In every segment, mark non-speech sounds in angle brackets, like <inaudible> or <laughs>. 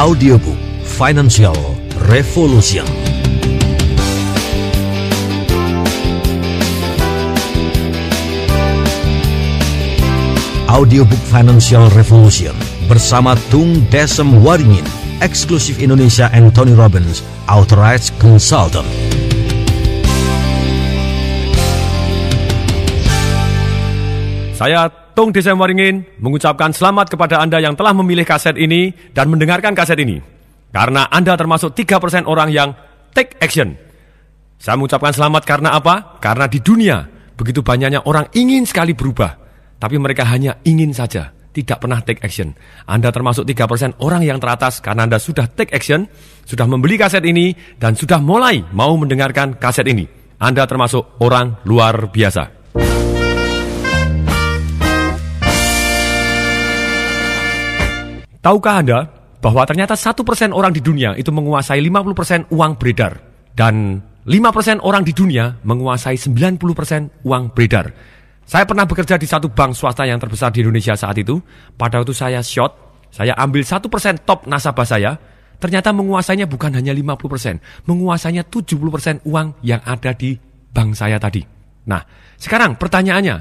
Audiobook Financial Revolution. Audiobook Financial Revolution bersama Tung Desem Waringin, eksklusif Indonesia and Tony Robbins, Authorized Consultant. Saya Tung Desem Waringin mengucapkan selamat kepada Anda yang telah memilih kaset ini dan mendengarkan kaset ini. Karena Anda termasuk 3% orang yang take action. Saya mengucapkan selamat karena apa? Karena di dunia begitu banyaknya orang ingin sekali berubah. Tapi mereka hanya ingin saja, tidak pernah take action. Anda termasuk 3% orang yang teratas karena Anda sudah take action, sudah membeli kaset ini, dan sudah mulai mau mendengarkan kaset ini. Anda termasuk orang luar biasa. Tahukah Anda bahwa ternyata satu persen orang di dunia itu menguasai 50% uang beredar dan 5% orang di dunia menguasai 90% uang beredar. Saya pernah bekerja di satu bank swasta yang terbesar di Indonesia saat itu. Pada waktu saya short, saya ambil satu persen top nasabah saya. Ternyata menguasainya bukan hanya 50%, menguasainya 70% uang yang ada di bank saya tadi. Nah, sekarang pertanyaannya,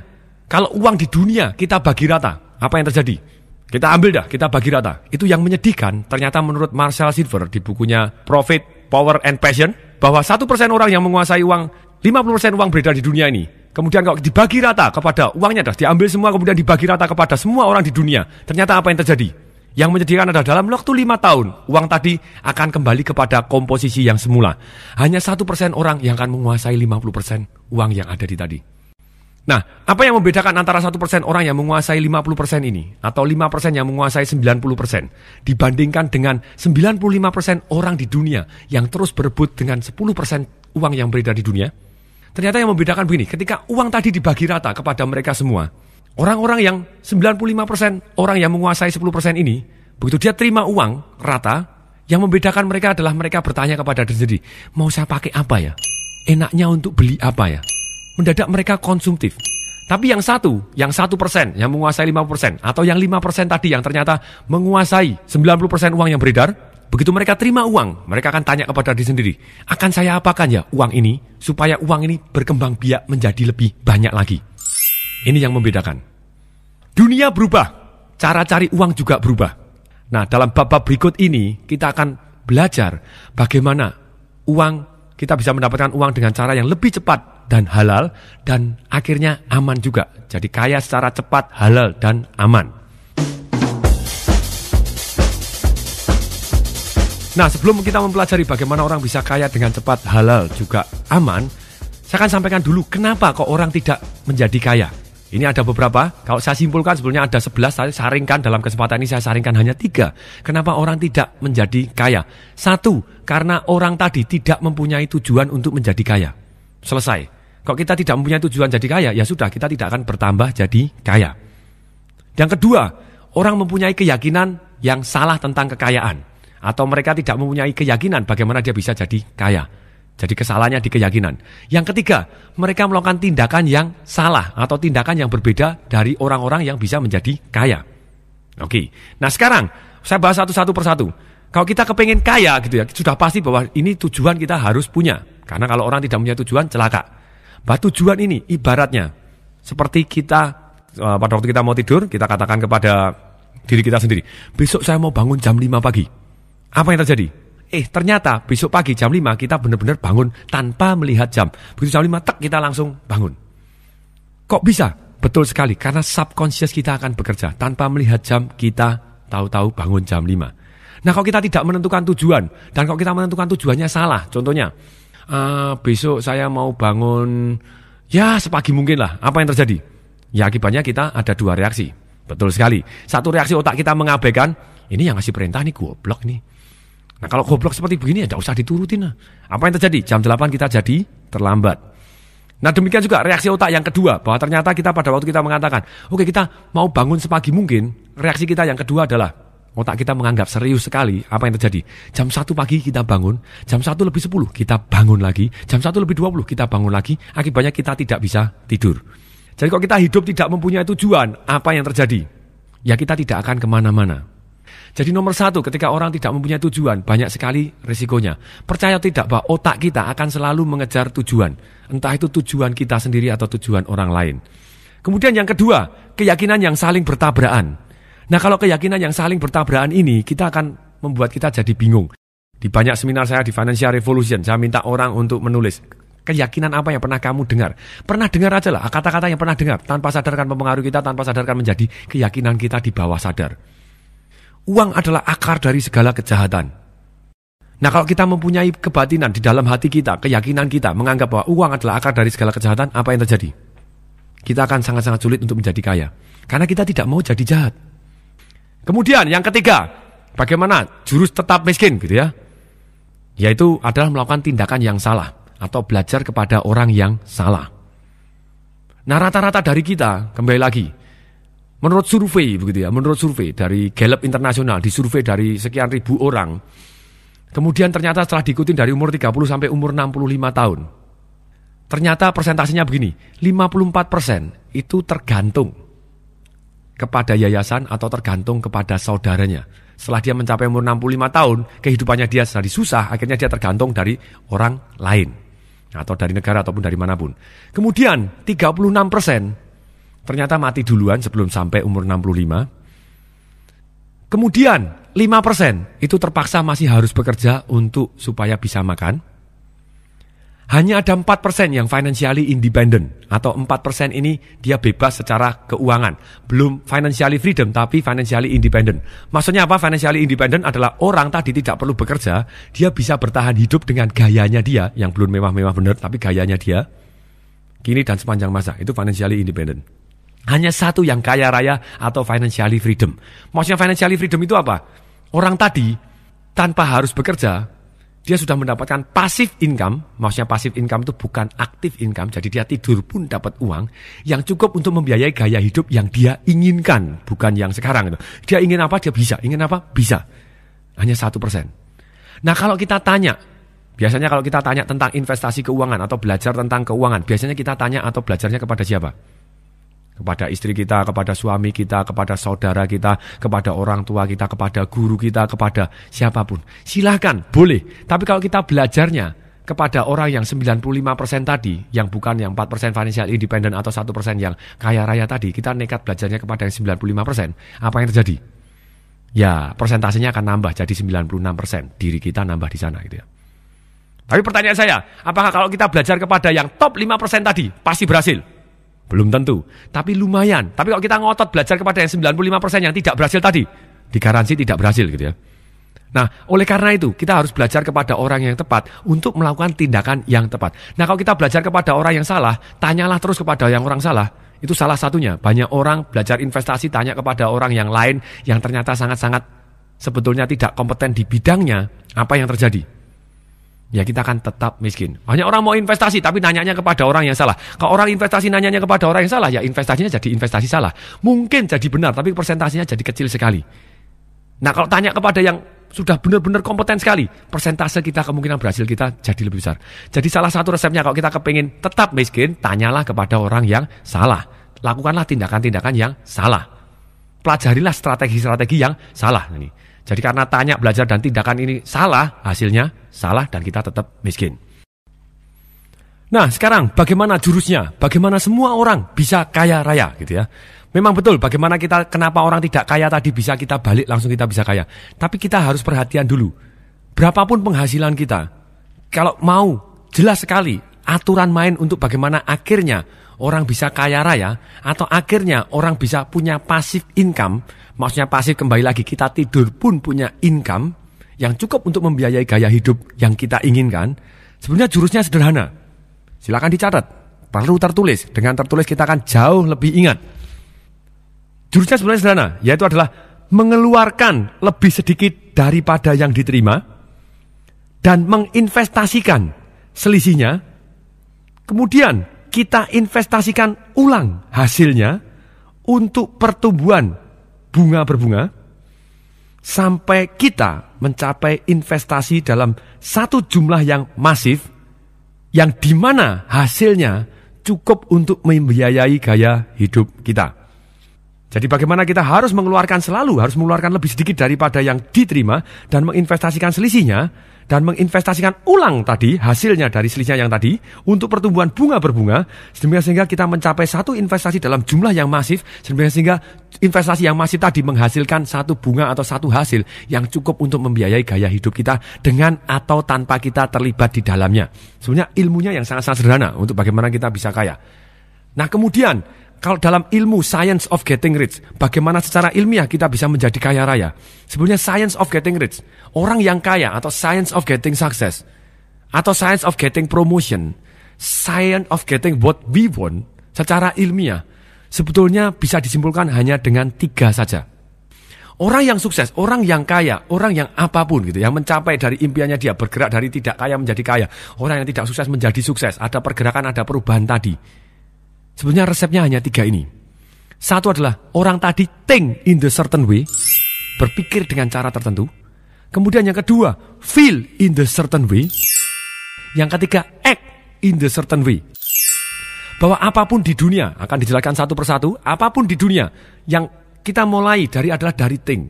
kalau uang di dunia kita bagi rata, apa yang terjadi? Kita ambil dah, kita bagi rata. Itu yang menyedihkan, ternyata menurut Marshall Silver di bukunya Profit, Power, and Passion, bahwa satu persen orang yang menguasai uang, 50% uang beredar di dunia ini, Kemudian kalau dibagi rata kepada uangnya dah diambil semua kemudian dibagi rata kepada semua orang di dunia. Ternyata apa yang terjadi? Yang menyedihkan adalah dalam waktu lima tahun uang tadi akan kembali kepada komposisi yang semula. Hanya satu persen orang yang akan menguasai 50 persen uang yang ada di tadi. Nah, apa yang membedakan antara satu persen orang yang menguasai 50 persen ini atau 5 persen yang menguasai 90 persen dibandingkan dengan 95 persen orang di dunia yang terus berebut dengan 10 persen uang yang beredar di dunia? Ternyata yang membedakan begini, ketika uang tadi dibagi rata kepada mereka semua, orang-orang yang 95% orang yang menguasai 10% ini, begitu dia terima uang rata, yang membedakan mereka adalah mereka bertanya kepada diri sendiri, mau saya pakai apa ya? Enaknya untuk beli apa ya? Mendadak mereka konsumtif. Tapi yang satu, yang satu persen, yang menguasai 5 persen, atau yang 5 persen tadi yang ternyata menguasai 90 persen uang yang beredar, Begitu mereka terima uang, mereka akan tanya kepada diri sendiri, akan saya apakan ya uang ini supaya uang ini berkembang biak menjadi lebih banyak lagi. Ini yang membedakan. Dunia berubah, cara cari uang juga berubah. Nah, dalam bab-bab berikut ini kita akan belajar bagaimana uang kita bisa mendapatkan uang dengan cara yang lebih cepat dan halal dan akhirnya aman juga. Jadi kaya secara cepat, halal dan aman. Nah, sebelum kita mempelajari bagaimana orang bisa kaya dengan cepat, halal, juga aman, saya akan sampaikan dulu kenapa kok orang tidak menjadi kaya. Ini ada beberapa, kalau saya simpulkan sebelumnya ada 11, saya saringkan dalam kesempatan ini saya saringkan hanya tiga. Kenapa orang tidak menjadi kaya? Satu, karena orang tadi tidak mempunyai tujuan untuk menjadi kaya. Selesai. Kalau kita tidak mempunyai tujuan jadi kaya, ya sudah kita tidak akan bertambah jadi kaya. Yang kedua, orang mempunyai keyakinan yang salah tentang kekayaan atau mereka tidak mempunyai keyakinan bagaimana dia bisa jadi kaya. Jadi kesalahannya di keyakinan. Yang ketiga, mereka melakukan tindakan yang salah atau tindakan yang berbeda dari orang-orang yang bisa menjadi kaya. Oke, nah sekarang saya bahas satu-satu persatu. Kalau kita kepengen kaya gitu ya, sudah pasti bahwa ini tujuan kita harus punya. Karena kalau orang tidak punya tujuan, celaka. Bahwa tujuan ini ibaratnya seperti kita eh, pada waktu kita mau tidur, kita katakan kepada diri kita sendiri, besok saya mau bangun jam 5 pagi. Apa yang terjadi? Eh ternyata besok pagi jam 5 kita benar-benar bangun tanpa melihat jam. Begitu jam 5 tek kita langsung bangun. Kok bisa? Betul sekali karena subconscious kita akan bekerja. Tanpa melihat jam kita tahu-tahu bangun jam 5. Nah kalau kita tidak menentukan tujuan dan kalau kita menentukan tujuannya salah. Contohnya uh, besok saya mau bangun ya sepagi mungkin lah. Apa yang terjadi? Ya akibatnya kita ada dua reaksi. Betul sekali. Satu reaksi otak kita mengabaikan, ini yang ngasih perintah nih goblok nih. Nah kalau goblok seperti begini ya tidak usah diturutin. Nah. Apa yang terjadi? Jam 8 kita jadi terlambat. Nah demikian juga reaksi otak yang kedua bahwa ternyata kita pada waktu kita mengatakan oke okay, kita mau bangun sepagi mungkin reaksi kita yang kedua adalah otak kita menganggap serius sekali apa yang terjadi jam 1 pagi kita bangun jam 1 lebih 10 kita bangun lagi jam 1 lebih 20 kita bangun lagi akibatnya kita tidak bisa tidur jadi kalau kita hidup tidak mempunyai tujuan apa yang terjadi ya kita tidak akan ke mana-mana Jadi nomor satu, ketika orang tidak mempunyai tujuan, banyak sekali risikonya. Percaya tidak bahwa otak kita akan selalu mengejar tujuan. Entah itu tujuan kita sendiri atau tujuan orang lain. Kemudian yang kedua, keyakinan yang saling bertabrakan. Nah kalau keyakinan yang saling bertabrakan ini, kita akan membuat kita jadi bingung. Di banyak seminar saya di Financial Revolution, saya minta orang untuk menulis keyakinan apa yang pernah kamu dengar. Pernah dengar aja lah, kata-kata yang pernah dengar. Tanpa sadarkan mempengaruhi kita, tanpa sadarkan menjadi keyakinan kita di bawah sadar. Uang adalah akar dari segala kejahatan. Nah kalau kita mempunyai kebatinan di dalam hati kita, keyakinan kita, menganggap bahwa uang adalah akar dari segala kejahatan, apa yang terjadi? Kita akan sangat-sangat sulit untuk menjadi kaya. Karena kita tidak mau jadi jahat. Kemudian yang ketiga, bagaimana jurus tetap miskin gitu ya. Yaitu adalah melakukan tindakan yang salah atau belajar kepada orang yang salah. Nah rata-rata dari kita, kembali lagi, menurut survei begitu ya, menurut survei dari Gallup Internasional, disurvei dari sekian ribu orang, kemudian ternyata setelah diikuti dari umur 30 sampai umur 65 tahun, ternyata persentasenya begini, 54 persen itu tergantung kepada yayasan atau tergantung kepada saudaranya. Setelah dia mencapai umur 65 tahun, kehidupannya dia sedang susah, akhirnya dia tergantung dari orang lain. Atau dari negara ataupun dari mana pun. Kemudian 36 persen ternyata mati duluan sebelum sampai umur 65. Kemudian 5 persen itu terpaksa masih harus bekerja untuk supaya bisa makan. Hanya ada 4% yang financially independent atau 4% ini dia bebas secara keuangan. Belum financially freedom tapi financially independent. Maksudnya apa financially independent adalah orang tadi tidak perlu bekerja, dia bisa bertahan hidup dengan gayanya dia yang belum mewah-mewah benar tapi gayanya dia kini dan sepanjang masa. Itu financially independent. Hanya satu yang kaya raya atau financially freedom. Maksudnya financially freedom itu apa? Orang tadi tanpa harus bekerja, dia sudah mendapatkan pasif income, maksudnya pasif income itu bukan aktif income, jadi dia tidur pun dapat uang yang cukup untuk membiayai gaya hidup yang dia inginkan, bukan yang sekarang. Itu. Dia ingin apa, dia bisa. Ingin apa, bisa. Hanya satu persen. Nah kalau kita tanya, biasanya kalau kita tanya tentang investasi keuangan atau belajar tentang keuangan, biasanya kita tanya atau belajarnya kepada siapa? Kepada istri kita, kepada suami kita, kepada saudara kita, kepada orang tua kita, kepada guru kita, kepada siapa pun. Silahkan, boleh. Tapi kalau kita belajarnya kepada orang yang 95% tadi, yang bukan yang 4% financial independent atau 1% yang kaya raya tadi, kita nekat belajarnya kepada yang 95%, apa yang terjadi? Ya, persentasenya akan nambah jadi 96%. Diri kita nambah di sana gitu ya. Tapi pertanyaan saya, apakah kalau kita belajar kepada yang top 5% tadi, pasti berhasil? Belum tentu, tapi lumayan. Tapi kalau kita ngotot belajar kepada yang 95% yang tidak berhasil tadi, digaransi tidak berhasil gitu ya. Nah, oleh karena itu, kita harus belajar kepada orang yang tepat untuk melakukan tindakan yang tepat. Nah, kalau kita belajar kepada orang yang salah, tanyalah terus kepada yang orang salah. Itu salah satunya. Banyak orang belajar investasi tanya kepada orang yang lain yang ternyata sangat-sangat sebetulnya tidak kompeten di bidangnya. Apa yang terjadi? Ya kita akan tetap miskin. Banyak orang mau investasi tapi nanyanya kepada orang yang salah. Kalau orang investasi nanyanya kepada orang yang salah, ya investasinya jadi investasi salah. Mungkin jadi benar tapi persentasinya jadi kecil sekali. Nah kalau tanya kepada yang sudah benar-benar kompeten sekali, persentase kita kemungkinan berhasil kita jadi lebih besar. Jadi salah satu resepnya kalau kita kepingin tetap miskin, tanyalah kepada orang yang salah. Lakukanlah tindakan-tindakan yang salah. Pelajarilah strategi-strategi yang salah. Ini. Jadi karena tanya, belajar, dan tindakan ini salah, hasilnya salah dan kita tetap miskin. Nah sekarang bagaimana jurusnya? Bagaimana semua orang bisa kaya raya gitu ya? Memang betul bagaimana kita, kenapa orang tidak kaya tadi bisa kita balik langsung kita bisa kaya. Tapi kita harus perhatian dulu. Berapapun penghasilan kita, kalau mau jelas sekali aturan main untuk bagaimana akhirnya orang bisa kaya raya atau akhirnya orang bisa punya pasif income, maksudnya pasif kembali lagi kita tidur pun punya income yang cukup untuk membiayai gaya hidup yang kita inginkan, sebenarnya jurusnya sederhana. Silakan dicatat, perlu tertulis. Dengan tertulis kita akan jauh lebih ingat. Jurusnya sebenarnya sederhana, yaitu adalah mengeluarkan lebih sedikit daripada yang diterima dan menginvestasikan selisihnya. Kemudian kita investasikan ulang hasilnya untuk pertumbuhan bunga berbunga sampai kita mencapai investasi dalam satu jumlah yang masif yang di mana hasilnya cukup untuk membiayai gaya hidup kita. Jadi bagaimana kita harus mengeluarkan selalu, harus mengeluarkan lebih sedikit daripada yang diterima dan menginvestasikan selisihnya dan menginvestasikan ulang tadi hasilnya dari selisihnya yang tadi untuk pertumbuhan bunga berbunga sehingga kita mencapai satu investasi dalam jumlah yang masif sehingga investasi yang masif tadi menghasilkan satu bunga atau satu hasil yang cukup untuk membiayai gaya hidup kita dengan atau tanpa kita terlibat di dalamnya. Sebenarnya ilmunya yang sangat-sangat sederhana untuk bagaimana kita bisa kaya. Nah kemudian kalau dalam ilmu science of getting rich, bagaimana secara ilmiah kita bisa menjadi kaya raya? Sebenarnya science of getting rich, orang yang kaya atau science of getting success, atau science of getting promotion, science of getting what we want, secara ilmiah, sebetulnya bisa disimpulkan hanya dengan tiga saja. Orang yang sukses, orang yang kaya, orang yang apa pun gitu, yang mencapai dari impiannya dia bergerak dari tidak kaya menjadi kaya, orang yang tidak sukses menjadi sukses, ada pergerakan, ada perubahan tadi Sebenarnya resepnya hanya tiga ini. Satu adalah orang tadi think in the certain way, berpikir dengan cara tertentu. Kemudian yang kedua, feel in the certain way. Yang ketiga, act in the certain way. Bahwa apa pun di dunia, akan dijelaskan satu persatu, apa pun di dunia yang kita mulai dari adalah dari think.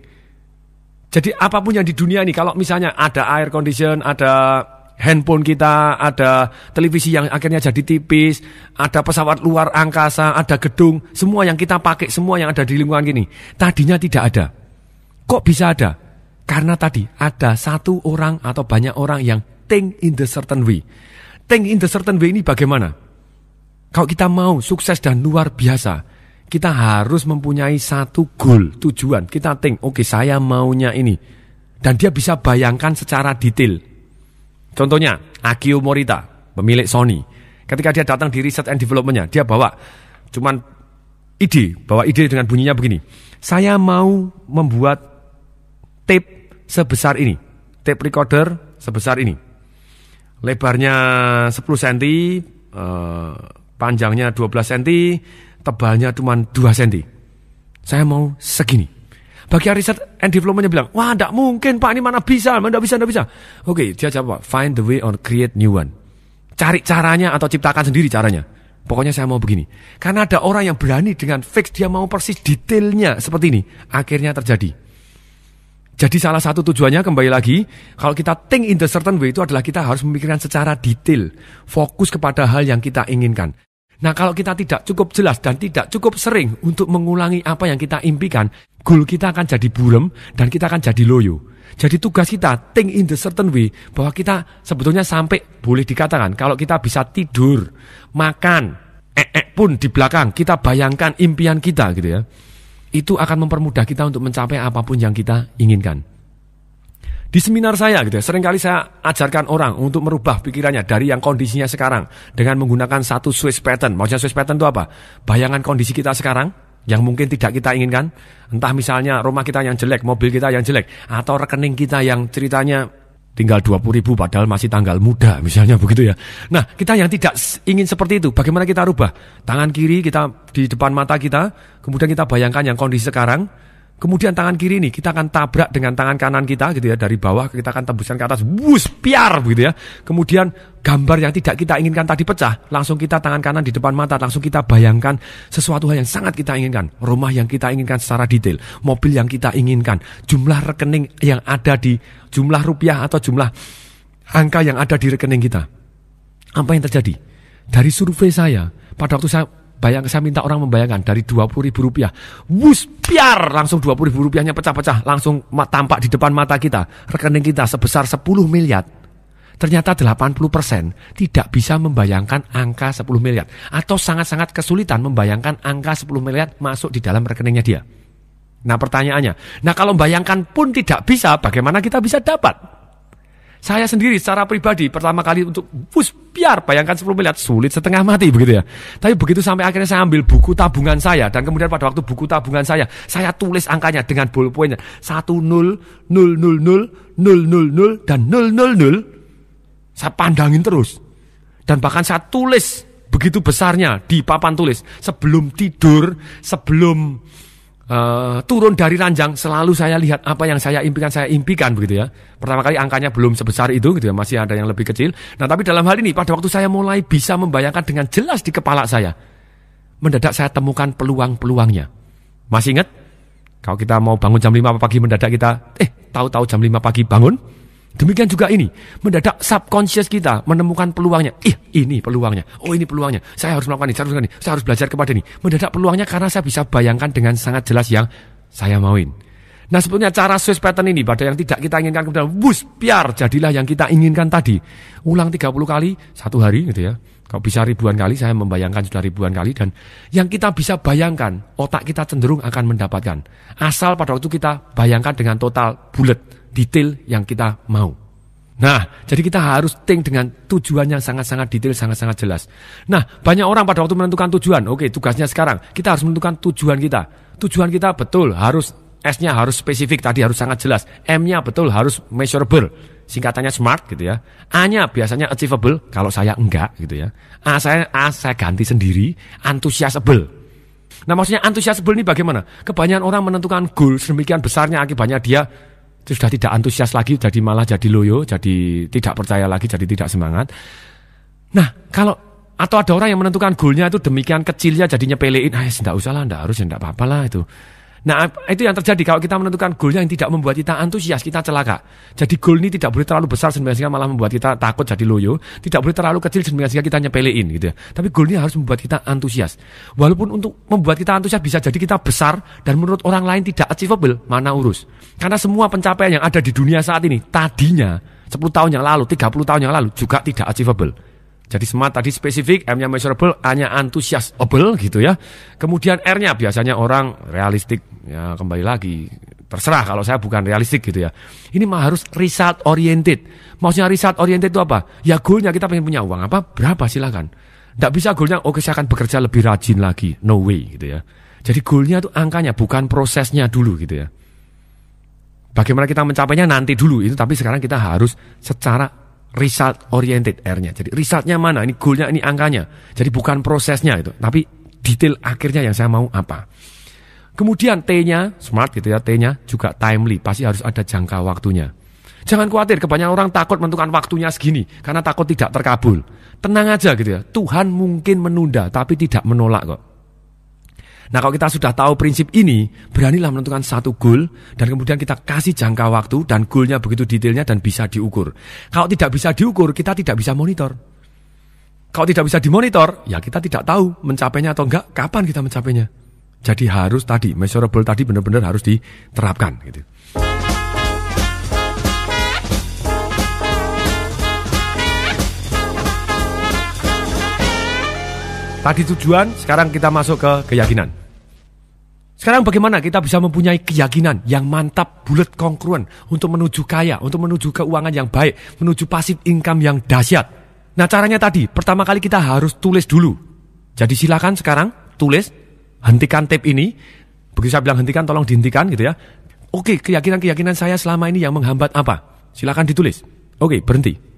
Jadi apa pun yang di dunia ini, kalau misalnya ada air condition, ada handphone kita, ada televisi yang akhirnya jadi tipis, ada pesawat luar angkasa, ada gedung, semua yang kita pakai, semua yang ada di lingkungan ini, tadinya tidak ada. Kok bisa ada? Karena tadi ada satu orang atau banyak orang yang think in the certain way. Think in the certain way ini bagaimana? Kalau kita mau sukses dan luar biasa, kita harus mempunyai satu goal, tujuan. Kita think, oke okay, saya maunya ini. Dan dia bisa bayangkan secara detail Contohnya, Akio Morita, pemilik Sony. Ketika dia datang di research and developmentnya, dia bawa cuman ide, bawa ide dengan bunyinya begini. Saya mau membuat tape sebesar ini, tape recorder sebesar ini. Lebarnya 10 cm, eh, panjangnya 12 cm, tebalnya cuma 2 cm. Saya mau segini. Bagian riset and developmentnya bilang, wah tidak mungkin pak ini mana bisa, mana bisa, tidak bisa. Oke, dia jawab, find the way or create new one. Cari caranya atau ciptakan sendiri caranya. Pokoknya saya mau begini. Karena ada orang yang berani dengan fix, dia mau persis detailnya seperti ini. Akhirnya terjadi. Jadi salah satu tujuannya kembali lagi, kalau kita think in the certain way itu adalah kita harus memikirkan secara detail. Fokus kepada hal yang kita inginkan. Nah kalau kita tidak cukup jelas dan tidak cukup sering untuk mengulangi apa yang kita impikan, goal kita akan jadi burem dan kita akan jadi loyo. Jadi tugas kita think in the certain way bahwa kita sebetulnya sampai boleh dikatakan kalau kita bisa tidur, makan, eh, -e pun di belakang kita bayangkan impian kita gitu ya. Itu akan mempermudah kita untuk mencapai apa pun yang kita inginkan. Di seminar saya gitu ya, sering kali saya ajarkan orang untuk merubah pikirannya dari yang kondisinya sekarang dengan menggunakan satu Swiss pattern. Maksudnya Swiss pattern itu apa? Bayangan kondisi kita sekarang yang mungkin tidak kita inginkan. Entah misalnya rumah kita yang jelek, mobil kita yang jelek, atau rekening kita yang ceritanya tinggal 20 ribu padahal masih tanggal muda misalnya <laughs> begitu ya. Nah kita yang tidak ingin seperti itu bagaimana kita rubah? Tangan kiri kita di depan mata kita, kemudian kita bayangkan yang kondisi sekarang, Kemudian tangan kiri ini kita akan tabrak dengan tangan kanan kita gitu ya dari bawah kita akan tembuskan ke atas, wus piar begitu ya. Kemudian gambar yang tidak kita inginkan tadi pecah, langsung kita tangan kanan di depan mata, langsung kita bayangkan sesuatu hal yang sangat kita inginkan, rumah yang kita inginkan secara detail, mobil yang kita inginkan, jumlah rekening yang ada di jumlah rupiah atau jumlah angka yang ada di rekening kita. Apa yang terjadi? Dari survei saya, pada waktu saya Bayang saya minta orang membayangkan dari 20 ribu rupiah. Wus, piar! Langsung 20 ribu rupiahnya pecah-pecah. Langsung tampak di depan mata kita. Rekening kita sebesar 10 miliar. Ternyata 80% tidak bisa membayangkan angka 10 miliar. Atau sangat-sangat kesulitan membayangkan angka 10 miliar masuk di dalam rekeningnya dia. Nah pertanyaannya, nah kalau membayangkan pun tidak bisa, bagaimana kita bisa dapat? Saya sendiri secara pribadi pertama kali untuk bus biar bayangkan 10 miliar sulit setengah mati begitu ya. Tapi begitu sampai akhirnya saya ambil buku tabungan saya dan kemudian pada waktu buku tabungan saya saya tulis angkanya dengan ballpointnya 10 0 0 0 0 0 dan 000 saya pandangin terus. Dan bahkan saya tulis begitu besarnya di papan tulis sebelum tidur, sebelum uh, turun dari ranjang selalu saya lihat apa yang saya impikan saya impikan begitu ya. Pertama kali angkanya belum sebesar itu gitu ya, masih ada yang lebih kecil. Nah, tapi dalam hal ini pada waktu saya mulai bisa membayangkan dengan jelas di kepala saya, mendadak saya temukan peluang-peluangnya. Masih ingat? Kalau kita mau bangun jam 5 pagi mendadak kita, eh tahu-tahu jam 5 pagi bangun. Demikian juga ini, mendadak subconscious kita menemukan peluangnya. Ih, ini peluangnya. Oh, ini peluangnya. Saya harus melakukan ini, saya harus melakukan ini. Saya harus belajar kepada ini. Mendadak peluangnya karena saya bisa bayangkan dengan sangat jelas yang saya mauin. Nah sebetulnya cara Swiss pattern ini pada yang tidak kita inginkan kemudian bus biar jadilah yang kita inginkan tadi. Ulang 30 kali satu hari gitu ya. Kalau bisa ribuan kali saya membayangkan sudah ribuan kali dan yang kita bisa bayangkan otak kita cenderung akan mendapatkan. Asal pada waktu kita bayangkan dengan total bulat detail yang kita mau. Nah, jadi kita harus think dengan tujuan yang sangat-sangat detail, sangat-sangat jelas. Nah, banyak orang pada waktu menentukan tujuan, oke tugasnya sekarang, kita harus menentukan tujuan kita. Tujuan kita betul harus S-nya harus spesifik tadi harus sangat jelas. M-nya betul harus measurable. Singkatannya smart gitu ya. A-nya biasanya achievable kalau saya enggak gitu ya. A saya A saya ganti sendiri, antusiasable. Nah maksudnya antusiasable ini bagaimana? Kebanyakan orang menentukan goal sedemikian besarnya akibatnya dia sudah tidak antusias lagi, jadi malah jadi loyo, jadi tidak percaya lagi, jadi tidak semangat. Nah kalau atau ada orang yang menentukan goalnya itu demikian kecilnya jadi nyepelein, ah tidak usah lah, tidak harus, tidak apa-apa lah itu. Nah, itu yang terjadi kalau kita menentukan goal yang tidak membuat kita antusias, kita celaka. Jadi goal ini tidak boleh terlalu besar sehingga malah membuat kita takut jadi loyo, tidak boleh terlalu kecil sehingga kita nyepelein gitu ya. Tapi goal ini harus membuat kita antusias. Walaupun untuk membuat kita antusias bisa jadi kita besar dan menurut orang lain tidak achievable, mana urus. Karena semua pencapaian yang ada di dunia saat ini tadinya 10 tahun yang lalu, 30 tahun yang lalu juga tidak achievable. Jadi smart tadi spesifik, M-nya measurable, A-nya antusiasable gitu ya. Kemudian R-nya biasanya orang realistik. Ya kembali lagi, terserah kalau saya bukan realistik gitu ya. Ini mah harus result oriented. Maksudnya result oriented itu apa? Ya goalnya kita pengen punya uang apa? Berapa silakan. Tidak bisa goalnya, oke saya akan bekerja lebih rajin lagi. No way gitu ya. Jadi goalnya itu angkanya, bukan prosesnya dulu gitu ya. Bagaimana kita mencapainya nanti dulu itu, tapi sekarang kita harus secara result oriented R-nya. Jadi resultnya mana? Ini goalnya, ini angkanya. Jadi bukan prosesnya itu, tapi detail akhirnya yang saya mau apa. Kemudian T-nya, smart gitu ya, T-nya juga timely, pasti harus ada jangka waktunya. Jangan khawatir, kebanyakan orang takut menentukan waktunya segini, karena takut tidak terkabul. Tenang aja gitu ya, Tuhan mungkin menunda, tapi tidak menolak kok. Nah kalau kita sudah tahu prinsip ini, beranilah menentukan satu goal dan kemudian kita kasih jangka waktu dan goalnya begitu detailnya dan bisa diukur. Kalau tidak bisa diukur, kita tidak bisa monitor. Kalau tidak bisa dimonitor, ya kita tidak tahu mencapainya atau enggak, kapan kita mencapainya. Jadi harus tadi, measurable tadi benar-benar harus diterapkan. Gitu. Tadi tujuan, sekarang kita masuk ke keyakinan. Sekarang bagaimana kita bisa mempunyai keyakinan yang mantap, bulat, kongruen untuk menuju kaya, untuk menuju keuangan yang baik, menuju pasif income yang dahsyat. Nah caranya tadi, pertama kali kita harus tulis dulu. Jadi silakan sekarang tulis, hentikan tape ini. Begitu saya bilang hentikan, tolong dihentikan gitu ya. Oke, keyakinan-keyakinan saya selama ini yang menghambat apa? Silakan ditulis. Oke, berhenti.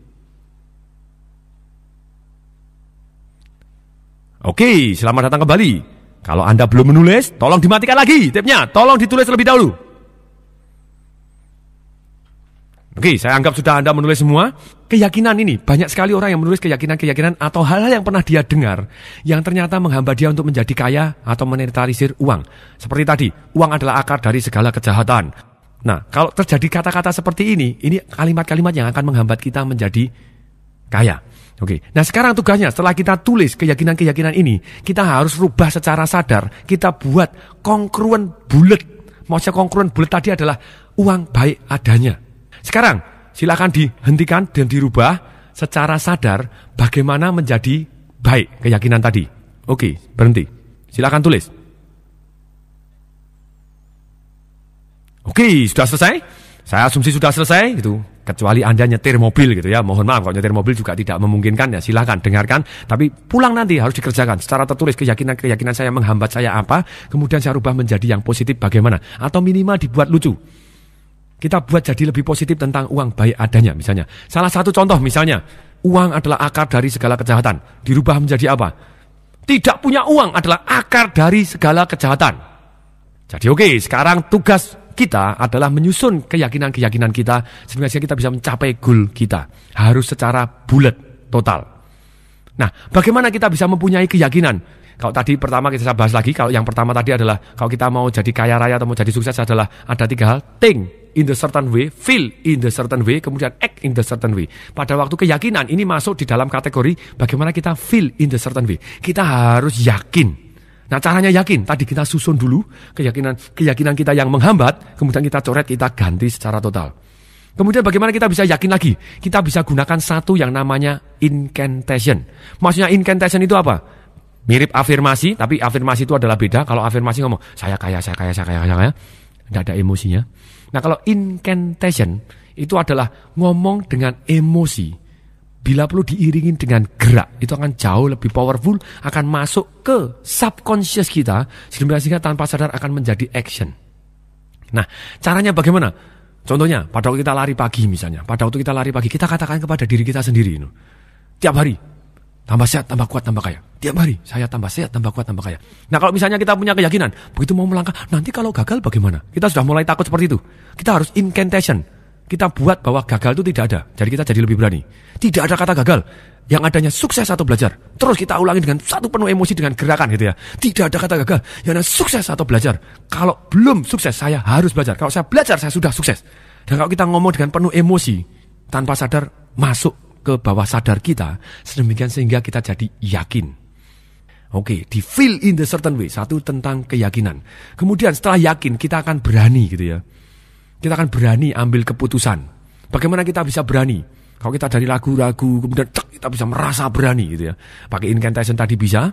Oke, selamat datang kembali. Kalau Anda belum menulis, tolong dimatikan lagi tipnya. Tolong ditulis lebih dahulu. Oke, saya anggap sudah Anda menulis semua. Keyakinan ini, banyak sekali orang yang menulis keyakinan-keyakinan atau hal-hal yang pernah dia dengar yang ternyata menghambat dia untuk menjadi kaya atau monetarisir uang. Seperti tadi, uang adalah akar dari segala kejahatan. Nah, kalau terjadi kata-kata seperti ini, ini kalimat-kalimat yang akan menghambat kita menjadi kaya. Oke, nah sekarang tugasnya setelah kita tulis keyakinan-keyakinan ini, kita harus rubah secara sadar. Kita buat kongruen bulat. Maksudnya kongruen bulat tadi adalah uang baik adanya. Sekarang silakan dihentikan dan dirubah secara sadar bagaimana menjadi baik keyakinan tadi. Oke, berhenti. Silakan tulis. Oke, sudah selesai? Saya asumsi sudah selesai gitu kecuali Anda nyetir mobil gitu ya. Mohon maaf kalau nyetir mobil juga tidak memungkinkan ya. Silahkan dengarkan, tapi pulang nanti harus dikerjakan secara tertulis keyakinan-keyakinan saya menghambat saya apa, kemudian saya rubah menjadi yang positif bagaimana atau minimal dibuat lucu. Kita buat jadi lebih positif tentang uang baik adanya misalnya. Salah satu contoh misalnya, uang adalah akar dari segala kejahatan. Dirubah menjadi apa? Tidak punya uang adalah akar dari segala kejahatan. Jadi oke, okay, sekarang tugas kita adalah menyusun keyakinan-keyakinan kita sehingga kita bisa mencapai goal kita. Harus secara bulat, total. Nah, bagaimana kita bisa mempunyai keyakinan? Kalau tadi pertama kita bahas lagi, kalau yang pertama tadi adalah kalau kita mau jadi kaya raya atau mau jadi sukses adalah ada tiga hal. Think in the certain way, feel in the certain way, kemudian act in the certain way. Pada waktu keyakinan ini masuk di dalam kategori bagaimana kita feel in the certain way. Kita harus yakin. Nah caranya yakin, tadi kita susun dulu keyakinan keyakinan kita yang menghambat, kemudian kita coret, kita ganti secara total. Kemudian bagaimana kita bisa yakin lagi? Kita bisa gunakan satu yang namanya incantation. Maksudnya incantation itu apa? Mirip afirmasi, tapi afirmasi itu adalah beda. Kalau afirmasi ngomong, saya kaya, saya kaya, saya kaya, saya kaya. Tidak ada emosinya. Nah kalau incantation itu adalah ngomong dengan emosi. Bila perlu diiringin dengan gerak, itu akan jauh lebih powerful, akan masuk ke subconscious kita, sehingga tanpa sadar akan menjadi action. Nah, caranya bagaimana? Contohnya, pada waktu kita lari pagi misalnya, pada waktu kita lari pagi, kita katakan kepada diri kita sendiri, you tiap hari, tambah sehat, tambah kuat, tambah kaya. Tiap hari, saya tambah sehat, tambah kuat, tambah kaya. Nah kalau misalnya kita punya keyakinan, begitu mau melangkah, nanti kalau gagal bagaimana? Kita sudah mulai takut seperti itu. Kita harus incantation. Kita buat bahwa gagal itu tidak ada. Jadi kita jadi lebih berani. Tidak ada kata gagal. Yang adanya sukses atau belajar. Terus kita ulangi dengan satu penuh emosi dengan gerakan gitu ya. Tidak ada kata gagal. Yang ada sukses atau belajar. Kalau belum sukses, saya harus belajar. Kalau saya belajar, saya sudah sukses. Dan kalau kita ngomong dengan penuh emosi, tanpa sadar masuk ke bawah sadar kita, sedemikian sehingga kita jadi yakin. Oke, di feel in the certain way. Satu tentang keyakinan. Kemudian setelah yakin, kita akan berani gitu ya. Kita akan berani ambil keputusan. Bagaimana kita bisa berani? Kalau kita dari lagu-lagu, kemudian cek, kita bisa merasa berani gitu ya. Pakai incantation tadi bisa.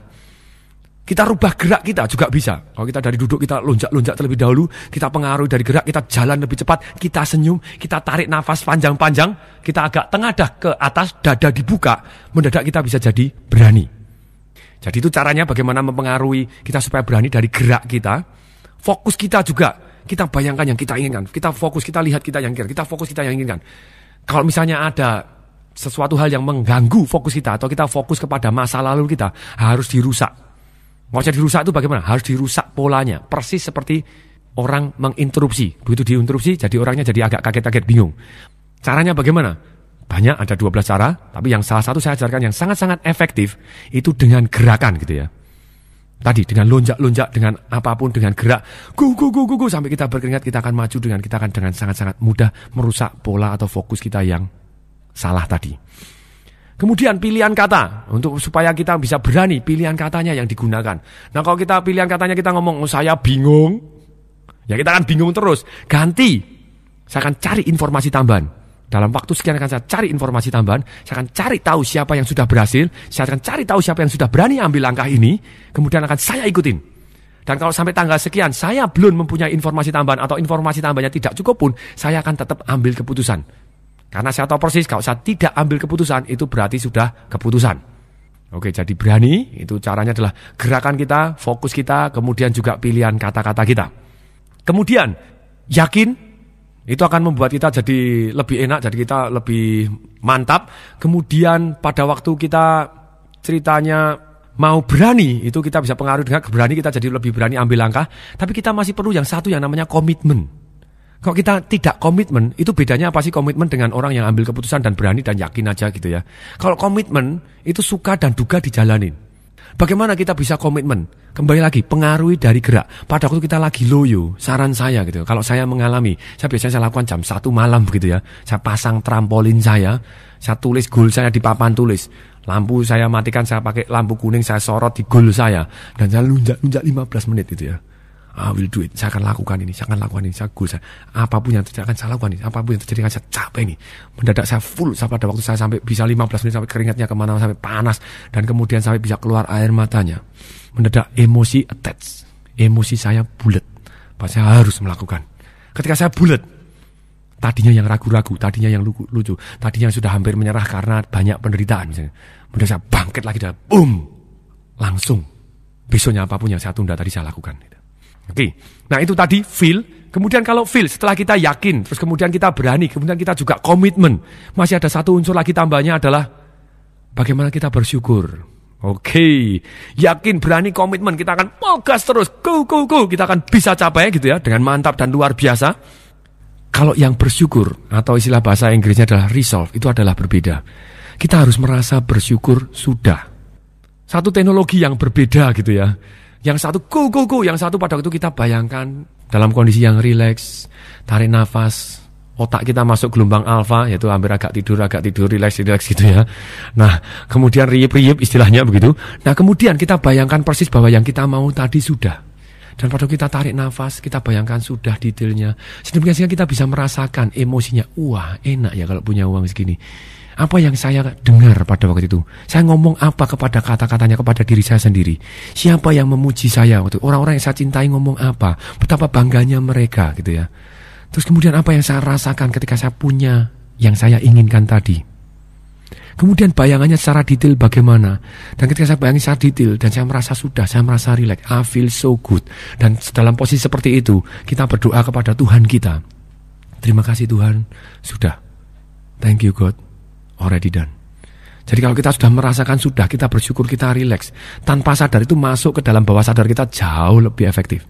Kita rubah gerak kita juga bisa. Kalau kita dari duduk kita lonjak-lonjak terlebih dahulu, kita pengaruh dari gerak, kita jalan lebih cepat, kita senyum, kita tarik nafas panjang-panjang, kita agak tengadah ke atas, dada dibuka, mendadak kita bisa jadi berani. Jadi itu caranya bagaimana mempengaruhi kita supaya berani dari gerak kita. Fokus kita juga kita bayangkan yang kita inginkan. Kita fokus, kita lihat kita yang kira. Kita fokus kita yang inginkan. Kalau misalnya ada sesuatu hal yang mengganggu fokus kita atau kita fokus kepada masa lalu kita harus dirusak. Maksudnya dirusak itu bagaimana? Harus dirusak polanya. Persis seperti orang menginterupsi. Begitu diinterupsi jadi orangnya jadi agak kaget-kaget bingung. Caranya bagaimana? Banyak ada 12 cara, tapi yang salah satu saya ajarkan yang sangat-sangat efektif itu dengan gerakan gitu ya. Tadi dengan lonjak-lonjak, dengan apa pun, dengan gerak, gu, gu, gu, gu, sampai kita berkeringat, kita akan maju dengan kita akan dengan sangat-sangat mudah merusak pola atau fokus kita yang salah tadi. Kemudian pilihan kata untuk supaya kita bisa berani pilihan katanya yang digunakan. Nah kalau kita pilihan katanya kita ngomong oh, saya bingung, ya kita akan bingung terus. Ganti, saya akan cari informasi tambahan. Dalam waktu sekian akan saya cari informasi tambahan, saya akan cari tahu siapa yang sudah berhasil, saya akan cari tahu siapa yang sudah berani ambil langkah ini, kemudian akan saya ikutin. Dan kalau sampai tanggal sekian saya belum mempunyai informasi tambahan atau informasi tambahannya tidak cukup pun, saya akan tetap ambil keputusan. Karena saya tahu persis kalau saya tidak ambil keputusan itu berarti sudah keputusan. Oke, jadi berani itu caranya adalah gerakan kita, fokus kita, kemudian juga pilihan kata-kata kita. Kemudian yakin itu akan membuat kita jadi lebih enak, jadi kita lebih mantap. Kemudian pada waktu kita ceritanya mau berani, itu kita bisa pengaruh dengan berani kita jadi lebih berani ambil langkah. Tapi kita masih perlu yang satu yang namanya komitmen. Kalau kita tidak komitmen, itu bedanya apa sih komitmen dengan orang yang ambil keputusan dan berani dan yakin aja gitu ya. Kalau komitmen, itu suka dan duga dijalanin. Bagaimana kita bisa komitmen? Kembali lagi, pengaruhi dari gerak. Pada waktu kita lagi loyo, saran saya gitu. Kalau saya mengalami, saya biasanya saya lakukan jam satu malam begitu ya. Saya pasang trampolin saya, saya tulis goal saya di papan tulis. Lampu saya matikan, saya pakai lampu kuning, saya sorot di goal saya. Dan saya lunjak-lunjak 15 menit itu ya. I will do it. Saya akan lakukan ini, saya akan lakukan ini, saya goal saya. Apa pun yang terjadi akan saya lakukan ini, apa pun yang terjadi akan saya capek ini. Mendadak saya full, saya pada waktu saya sampai bisa 15 menit sampai keringatnya ke mana sampai panas dan kemudian sampai bisa keluar air matanya. Mendadak emosi attach, emosi saya bulat. Pas saya harus melakukan. Ketika saya bulat, tadinya yang ragu-ragu, tadinya yang lucu, tadinya sudah hampir menyerah karena banyak penderitaan misalnya. Mendadak saya bangkit lagi dan boom, langsung besoknya apa pun yang saya tunda tadi saya lakukan. Oke, nah itu tadi feel. Kemudian kalau feel, setelah kita yakin, terus kemudian kita berani, kemudian kita juga komitmen. Masih ada satu unsur lagi tambahnya adalah bagaimana kita bersyukur. Oke, yakin, berani, komitmen, kita akan pogas terus, go, go, go. Kita akan bisa capai gitu ya, dengan mantap dan luar biasa. Kalau yang bersyukur, atau istilah bahasa Inggrisnya adalah resolve, itu adalah berbeda. Kita harus merasa bersyukur sudah Satu teknologi yang berbeda gitu ya. Yang satu go go go, yang satu pada waktu kita bayangkan dalam kondisi yang rileks, tarik nafas, otak kita masuk gelombang alfa yaitu hampir agak tidur agak tidur rileks rileks gitu ya. Nah, kemudian riup-riup istilahnya begitu. Nah, kemudian kita bayangkan persis bahwa yang kita mau tadi sudah. Dan pada kita tarik nafas, kita bayangkan sudah detailnya. Sedemikian sehingga kita bisa merasakan emosinya. Wah, enak ya kalau punya uang segini. Apa yang saya dengar pada waktu itu? Saya ngomong apa kepada kata-katanya kepada diri saya sendiri? Siapa yang memuji saya waktu orang-orang yang saya cintai ngomong apa? Betapa bangganya mereka gitu ya. Terus kemudian apa yang saya rasakan ketika saya punya yang saya inginkan tadi? Kemudian bayangannya secara detail bagaimana? Dan ketika saya bayangin secara detail dan saya merasa sudah, saya merasa relax, I feel so good. Dan dalam posisi seperti itu, kita berdoa kepada Tuhan kita. Terima kasih Tuhan, sudah. Thank you God already done. Jadi kalau kita sudah merasakan sudah, kita bersyukur, kita rileks. Tanpa sadar itu masuk ke dalam bawah sadar kita jauh lebih efektif.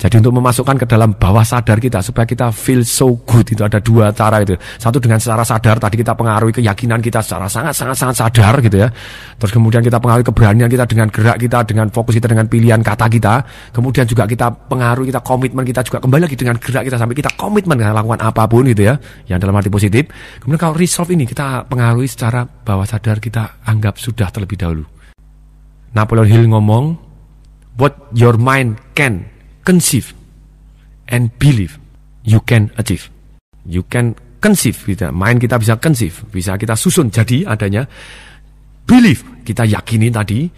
Jadi untuk memasukkan ke dalam bawah sadar kita supaya kita feel so good itu ada dua cara itu. Satu dengan secara sadar tadi kita pengaruhi keyakinan kita secara sangat sangat sangat sadar gitu ya. Terus kemudian kita pengaruhi keberanian kita dengan gerak kita, dengan fokus kita dengan pilihan kata kita. Kemudian juga kita pengaruhi kita komitmen kita juga kembali lagi dengan gerak kita sampai kita komitmen dengan lakukan apa pun gitu ya. Yang dalam arti positif. Kemudian kalau resolve ini kita pengaruhi secara bawah sadar kita anggap sudah terlebih dahulu. Napoleon Hill ngomong, what your mind can conceive and believe you can achieve. You can conceive, kita main kita bisa conceive, bisa kita susun jadi adanya believe, kita yakini tadi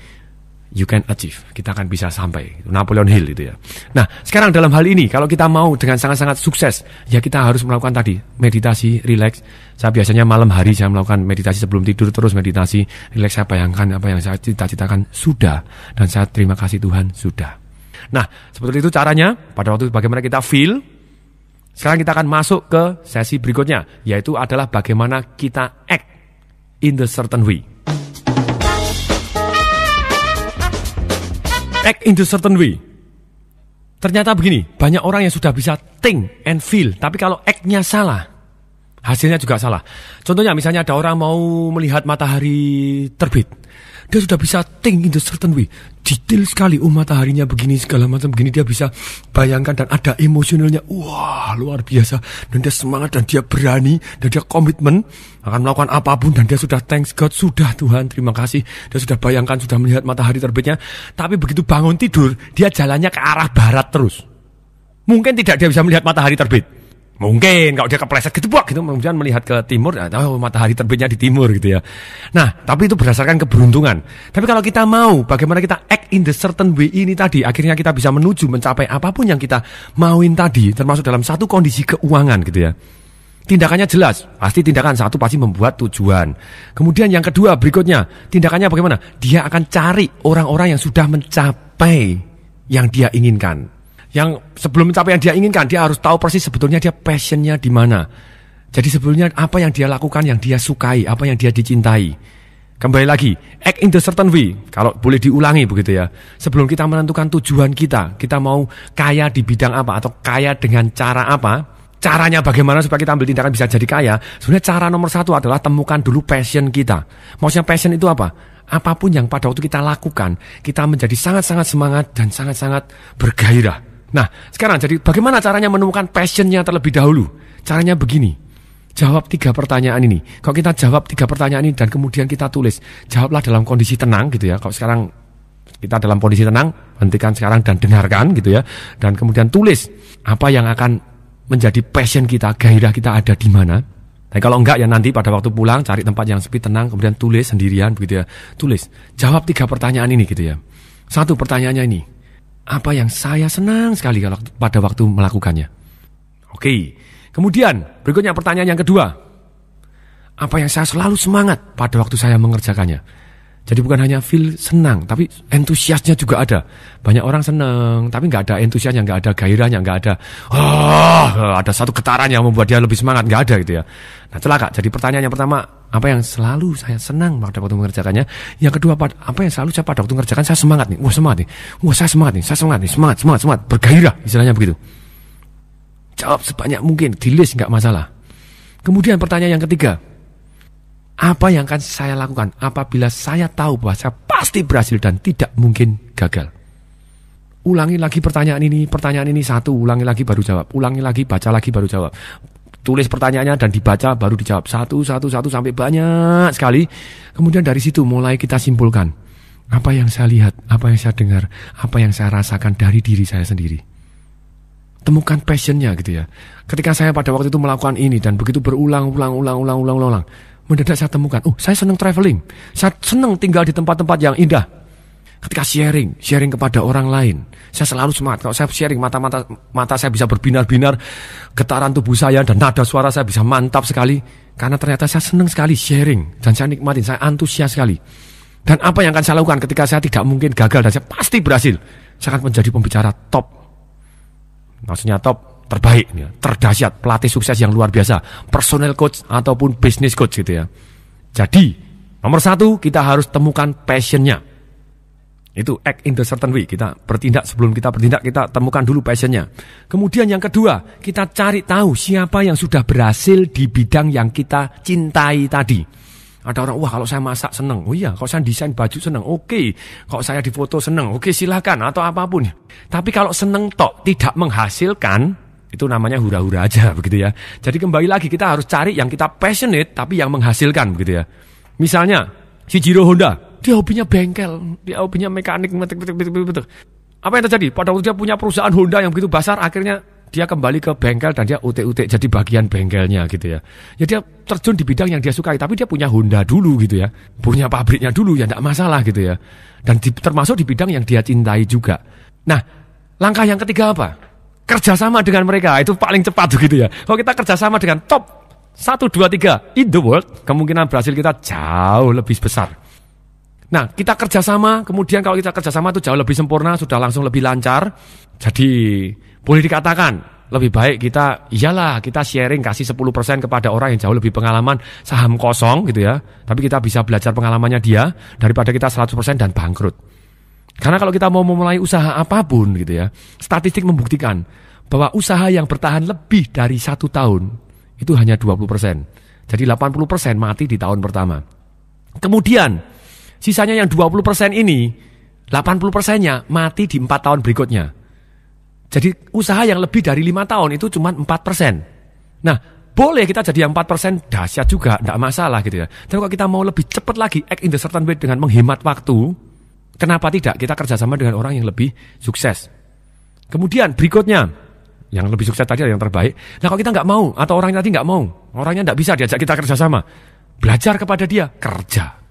you can achieve. Kita akan bisa sampai. Napoleon Hill itu ya. Nah, sekarang dalam hal ini kalau kita mau dengan sangat-sangat sukses, ya kita harus melakukan tadi meditasi, relax. Saya biasanya malam hari saya melakukan meditasi sebelum tidur terus meditasi, relax saya bayangkan apa yang saya cita-citakan sudah dan saya terima kasih Tuhan sudah. Nah, seperti itu caranya. Pada waktu bagaimana kita feel. Sekarang kita akan masuk ke sesi berikutnya, yaitu adalah bagaimana kita act in the certain way. Act in the certain way. Ternyata begini, banyak orang yang sudah bisa think and feel, tapi kalau act-nya salah, hasilnya juga salah. Contohnya misalnya ada orang mau melihat matahari terbit. Dia sudah bisa think in the certain way. Detail sekali, oh mataharinya begini, segala macam begini. Dia bisa bayangkan dan ada emosionalnya. Wah, luar biasa. Dan dia semangat dan dia berani dan dia komitmen akan melakukan apa pun. Dan dia sudah thanks God, sudah Tuhan, terima kasih. Dia sudah bayangkan, sudah melihat matahari terbitnya. Tapi begitu bangun tidur, dia jalannya ke arah barat terus. Mungkin tidak dia bisa melihat matahari terbit. Mungkin kalau dia kepleset gitu buak gitu kemudian melihat ke timur oh matahari terbitnya di timur gitu ya. Nah, tapi itu berdasarkan keberuntungan. Tapi kalau kita mau bagaimana kita act in the certain way ini tadi akhirnya kita bisa menuju mencapai apa pun yang kita mauin tadi termasuk dalam satu kondisi keuangan gitu ya. Tindakannya jelas, pasti tindakan satu pasti membuat tujuan. Kemudian yang kedua berikutnya, tindakannya bagaimana? Dia akan cari orang-orang yang sudah mencapai yang dia inginkan yang sebelum mencapai yang dia inginkan, dia harus tahu persis sebetulnya dia passionnya di mana. Jadi sebetulnya apa yang dia lakukan, yang dia sukai, apa yang dia dicintai. Kembali lagi, act in the certain way. Kalau boleh diulangi begitu ya. Sebelum kita menentukan tujuan kita, kita mau kaya di bidang apa atau kaya dengan cara apa, caranya bagaimana supaya kita ambil tindakan bisa jadi kaya. Sebenarnya cara nomor satu adalah temukan dulu passion kita. Maksudnya passion itu apa? Apa pun yang pada waktu kita lakukan, kita menjadi sangat-sangat semangat dan sangat-sangat bergairah. Nah, sekarang jadi bagaimana caranya menemukan passionnya terlebih dahulu? Caranya begini. Jawab tiga pertanyaan ini. Kalau kita jawab tiga pertanyaan ini dan kemudian kita tulis, jawablah dalam kondisi tenang gitu ya. Kalau sekarang kita dalam kondisi tenang, hentikan sekarang dan dengarkan gitu ya. Dan kemudian tulis apa yang akan menjadi passion kita, gairah kita ada di mana. Dan kalau enggak ya nanti pada waktu pulang cari tempat yang sepi tenang, kemudian tulis sendirian begitu ya. Tulis, jawab tiga pertanyaan ini gitu ya. Satu pertanyaannya ini, apa yang saya senang sekali kalau pada waktu melakukannya. Oke, kemudian berikutnya pertanyaan yang kedua. Apa yang saya selalu semangat pada waktu saya mengerjakannya. Jadi bukan hanya feel senang, tapi entusiasnya juga ada. Banyak orang senang, tapi nggak ada entusiasnya, nggak ada gairahnya, nggak ada, oh, ada satu getaran yang membuat dia lebih semangat, nggak ada gitu ya. Nah celaka. Jadi pertanyaan yang pertama, apa yang selalu saya senang pada waktu mengerjakannya? Yang kedua, apa yang selalu saya pada waktu mengerjakan saya semangat nih, wah semangat nih, wah saya semangat nih, saya semangat nih, semangat, semangat, semangat, bergairah, istilahnya begitu. Jawab sebanyak mungkin, di list nggak masalah. Kemudian pertanyaan yang ketiga, Apa yang akan saya lakukan apabila saya tahu bahwa saya pasti berhasil dan tidak mungkin gagal? Ulangi lagi pertanyaan ini, pertanyaan ini satu, ulangi lagi baru jawab, ulangi lagi, baca lagi baru jawab. Tulis pertanyaannya dan dibaca baru dijawab satu, satu, satu sampai banyak sekali. Kemudian dari situ mulai kita simpulkan apa yang saya lihat, apa yang saya dengar, apa yang saya rasakan dari diri saya sendiri. Temukan passionnya gitu ya. Ketika saya pada waktu itu melakukan ini dan begitu berulang, ulang, ulang, ulang, ulang, ulang, mendadak saya temukan, oh saya senang traveling, saya senang tinggal di tempat-tempat yang indah, ketika sharing, sharing kepada orang lain. Saya selalu semangat. Kalau saya sharing, mata-mata mata saya bisa berbinar-binar, getaran tubuh saya dan nada suara saya bisa mantap sekali. Karena ternyata saya senang sekali sharing dan saya nikmatin, saya antusias sekali. Dan apa yang akan saya lakukan ketika saya tidak mungkin gagal dan saya pasti berhasil? Saya akan menjadi pembicara top. Maksudnya top, terbaik, ya, terdahsyat, pelatih sukses yang luar biasa, personal coach ataupun business coach gitu ya. Jadi, nomor satu, kita harus temukan passionnya. Itu act in the certain way. Kita bertindak sebelum kita bertindak, kita temukan dulu passionnya. Kemudian yang kedua, kita cari tahu siapa yang sudah berhasil di bidang yang kita cintai tadi. Ada orang, wah kalau saya masak seneng. Oh iya, kalau saya desain baju seneng. Oke, kalau saya difoto seneng. Oke, silahkan atau apa pun. Tapi kalau seneng tok tidak menghasilkan, itu namanya hura-hura aja <laughs> begitu ya. Jadi kembali lagi kita harus cari yang kita passionate tapi yang menghasilkan begitu ya. Misalnya, si Jiro Honda, dia hobinya bengkel, dia hobinya mekanik, betul, betul, betul. Apa yang terjadi? Pada waktu dia punya perusahaan Honda yang begitu besar, akhirnya dia kembali ke bengkel dan dia utik-utik jadi bagian bengkelnya gitu ya. Ya dia terjun di bidang yang dia sukai, tapi dia punya Honda dulu gitu ya. Punya pabriknya dulu ya tidak masalah gitu ya. Dan di, termasuk di bidang yang dia cintai juga. Nah, langkah yang ketiga apa? Kerjasama dengan mereka, itu paling cepat <laughs> gitu ya. Kalau kita kerjasama dengan top 1, 2, 3 in the world, kemungkinan berhasil kita jauh lebih besar. Nah, kita kerjasama, kemudian kalau kita kerjasama itu jauh lebih sempurna, sudah langsung lebih lancar. Jadi, boleh dikatakan, lebih baik kita, iyalah kita sharing, kasih 10% kepada orang yang jauh lebih pengalaman, saham kosong gitu ya. Tapi kita bisa belajar pengalamannya dia, daripada kita 100% dan bangkrut. Karena kalau kita mau memulai usaha apa pun gitu ya, statistik membuktikan bahwa usaha yang bertahan lebih dari satu tahun, itu hanya 20%. Jadi 80% mati di tahun pertama. Kemudian, Sisanya yang 20% ini, 80 persennya mati di 4 tahun berikutnya. Jadi usaha yang lebih dari 5 tahun itu cuma 4 persen. Nah, boleh kita jadi yang 4 persen, dahsyat juga, tidak masalah gitu ya. Tapi kalau kita mau lebih cepat lagi, act in the certain way dengan menghemat waktu, kenapa tidak kita kerjasama dengan orang yang lebih sukses. Kemudian berikutnya, yang lebih sukses tadi yang terbaik. Nah kalau kita nggak mau, atau orangnya tadi nggak mau, orangnya nggak bisa diajak kita kerjasama, belajar kepada dia, kerja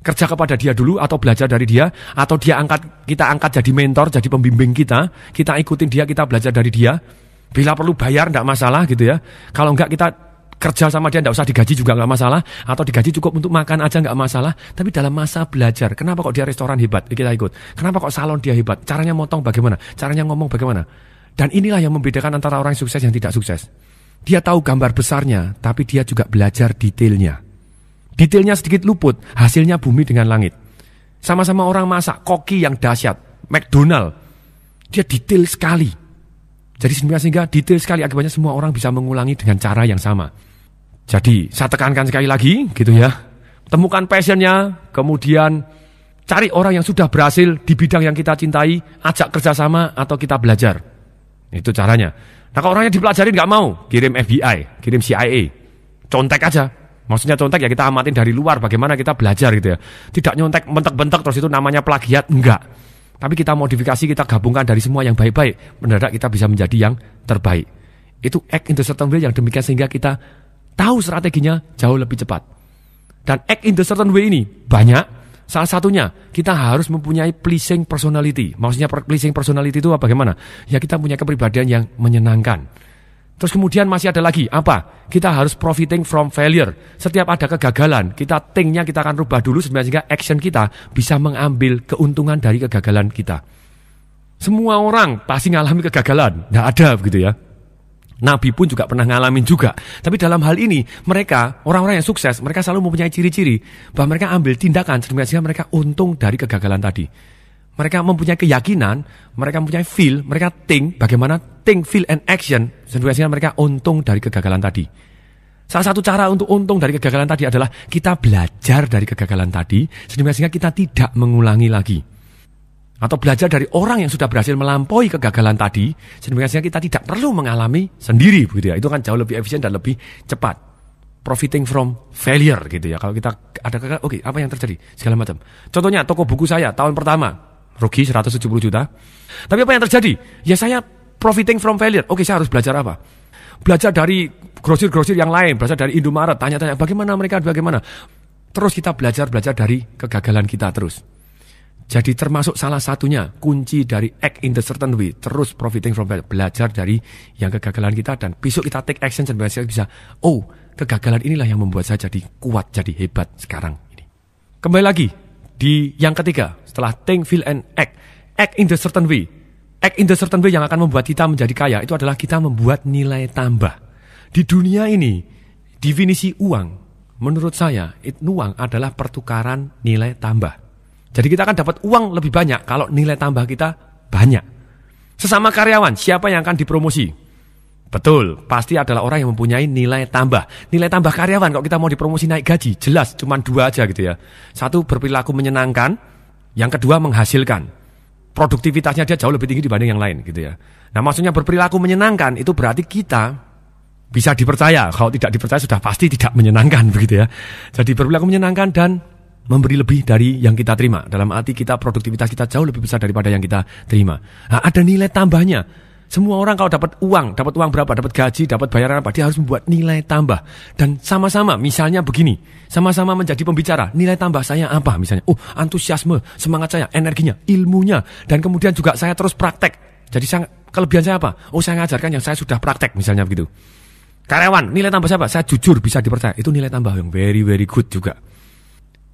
kerja kepada dia dulu atau belajar dari dia atau dia angkat kita angkat jadi mentor jadi pembimbing kita kita ikutin dia kita belajar dari dia. Bila perlu bayar tidak masalah gitu ya. Kalau enggak kita kerja sama dia tidak usah digaji juga nggak masalah. Atau digaji cukup untuk makan aja nggak masalah. Tapi dalam masa belajar kenapa kok dia restoran hebat? Kita ikut. Kenapa kok salon dia hebat? Caranya motong bagaimana? Caranya ngomong bagaimana? Dan inilah yang membedakan antara orang yang sukses yang tidak sukses. Dia tahu gambar besarnya tapi dia juga belajar detailnya Detailnya sedikit luput, hasilnya bumi dengan langit. Sama-sama orang masak, koki yang dahsyat, McDonald. Dia detail sekali. Jadi sehingga detail sekali akibatnya semua orang bisa mengulangi dengan cara yang sama. Jadi saya tekankan sekali lagi gitu ya. Temukan passionnya, kemudian cari orang yang sudah berhasil di bidang yang kita cintai, ajak kerjasama atau kita belajar. Itu caranya. Nah kalau orangnya dipelajarin nggak mau, kirim FBI, kirim CIA, contek aja. Maksudnya contek ya kita amatin dari luar bagaimana kita belajar gitu ya. Tidak nyontek bentek-bentek terus itu namanya plagiat, enggak. Tapi kita modifikasi, kita gabungkan dari semua yang baik-baik. Mendadak kita bisa menjadi yang terbaik. Itu act in the certain way yang demikian sehingga kita tahu strateginya jauh lebih cepat. Dan act in the certain way ini banyak. Salah satunya kita harus mempunyai pleasing personality. Maksudnya pleasing personality itu apa? Bagaimana? Ya kita punya kepribadian yang menyenangkan. Terus kemudian masih ada lagi, apa? Kita harus profiting from failure. Setiap ada kegagalan, kita thinknya kita akan rubah dulu sehingga action kita bisa mengambil keuntungan dari kegagalan kita. Semua orang pasti ngalami kegagalan, tidak ada begitu ya. Nabi pun juga pernah ngalamin juga. Tapi dalam hal ini, mereka, orang-orang yang sukses, mereka selalu mempunyai ciri-ciri bahwa mereka ambil tindakan sehingga mereka untung dari kegagalan tadi. Mereka mempunyai keyakinan, mereka mempunyai feel, mereka think, bagaimana think, feel, and action. Sehingga mereka untung dari kegagalan tadi. Salah satu cara untuk untung dari kegagalan tadi adalah kita belajar dari kegagalan tadi sehingga kita tidak mengulangi lagi. Atau belajar dari orang yang sudah berhasil melampaui kegagalan tadi sehingga kita tidak perlu mengalami sendiri begitu ya. Itu kan jauh lebih efisien dan lebih cepat. Profiting from failure gitu ya. Kalau kita ada kegagalan, oke okay, apa yang terjadi? Segala macam. Contohnya toko buku saya tahun pertama rugi 170 juta. Tapi apa yang terjadi? Ya saya profiting from failure. Oke, saya harus belajar apa? Belajar dari grosir-grosir yang lain, belajar dari Indomaret, tanya-tanya bagaimana mereka, bagaimana. Terus kita belajar-belajar dari kegagalan kita terus. Jadi termasuk salah satunya kunci dari act in the certain way, terus profiting from that, belajar dari yang kegagalan kita dan besok kita take action dan bisa, oh kegagalan inilah yang membuat saya jadi kuat, jadi hebat sekarang ini. Kembali lagi di yang ketiga, setelah think, feel, and act, act in the certain way. Act in the certain way yang akan membuat kita menjadi kaya itu adalah kita membuat nilai tambah. Di dunia ini, definisi uang, menurut saya, uang adalah pertukaran nilai tambah. Jadi kita akan dapat uang lebih banyak kalau nilai tambah kita banyak. Sesama karyawan, siapa yang akan dipromosi? Betul, pasti adalah orang yang mempunyai nilai tambah. Nilai tambah karyawan kalau kita mau dipromosi naik gaji, jelas cuma dua aja gitu ya. Satu berperilaku menyenangkan, yang kedua menghasilkan. Produktivitasnya dia jauh lebih tinggi dibanding yang lain gitu ya. Nah maksudnya berperilaku menyenangkan itu berarti kita bisa dipercaya. Kalau tidak dipercaya sudah pasti tidak menyenangkan <laughs> begitu ya. Jadi berperilaku menyenangkan dan memberi lebih dari yang kita terima. Dalam arti kita produktivitas kita jauh lebih besar daripada yang kita terima. Nah, ada nilai tambahnya. Semua orang kalau dapat uang, dapat uang berapa, dapat gaji, dapat bayaran apa, dia harus membuat nilai tambah. Dan sama-sama, misalnya begini, sama-sama menjadi pembicara, nilai tambah saya apa misalnya? Oh, antusiasme, semangat saya, energinya, ilmunya, dan kemudian juga saya terus praktek. Jadi saya, kelebihan saya apa? Oh, saya ngajarkan yang saya sudah praktek, misalnya begitu. Karyawan, nilai tambah siapa? Saya jujur bisa dipercaya. Itu nilai tambah yang very very good juga.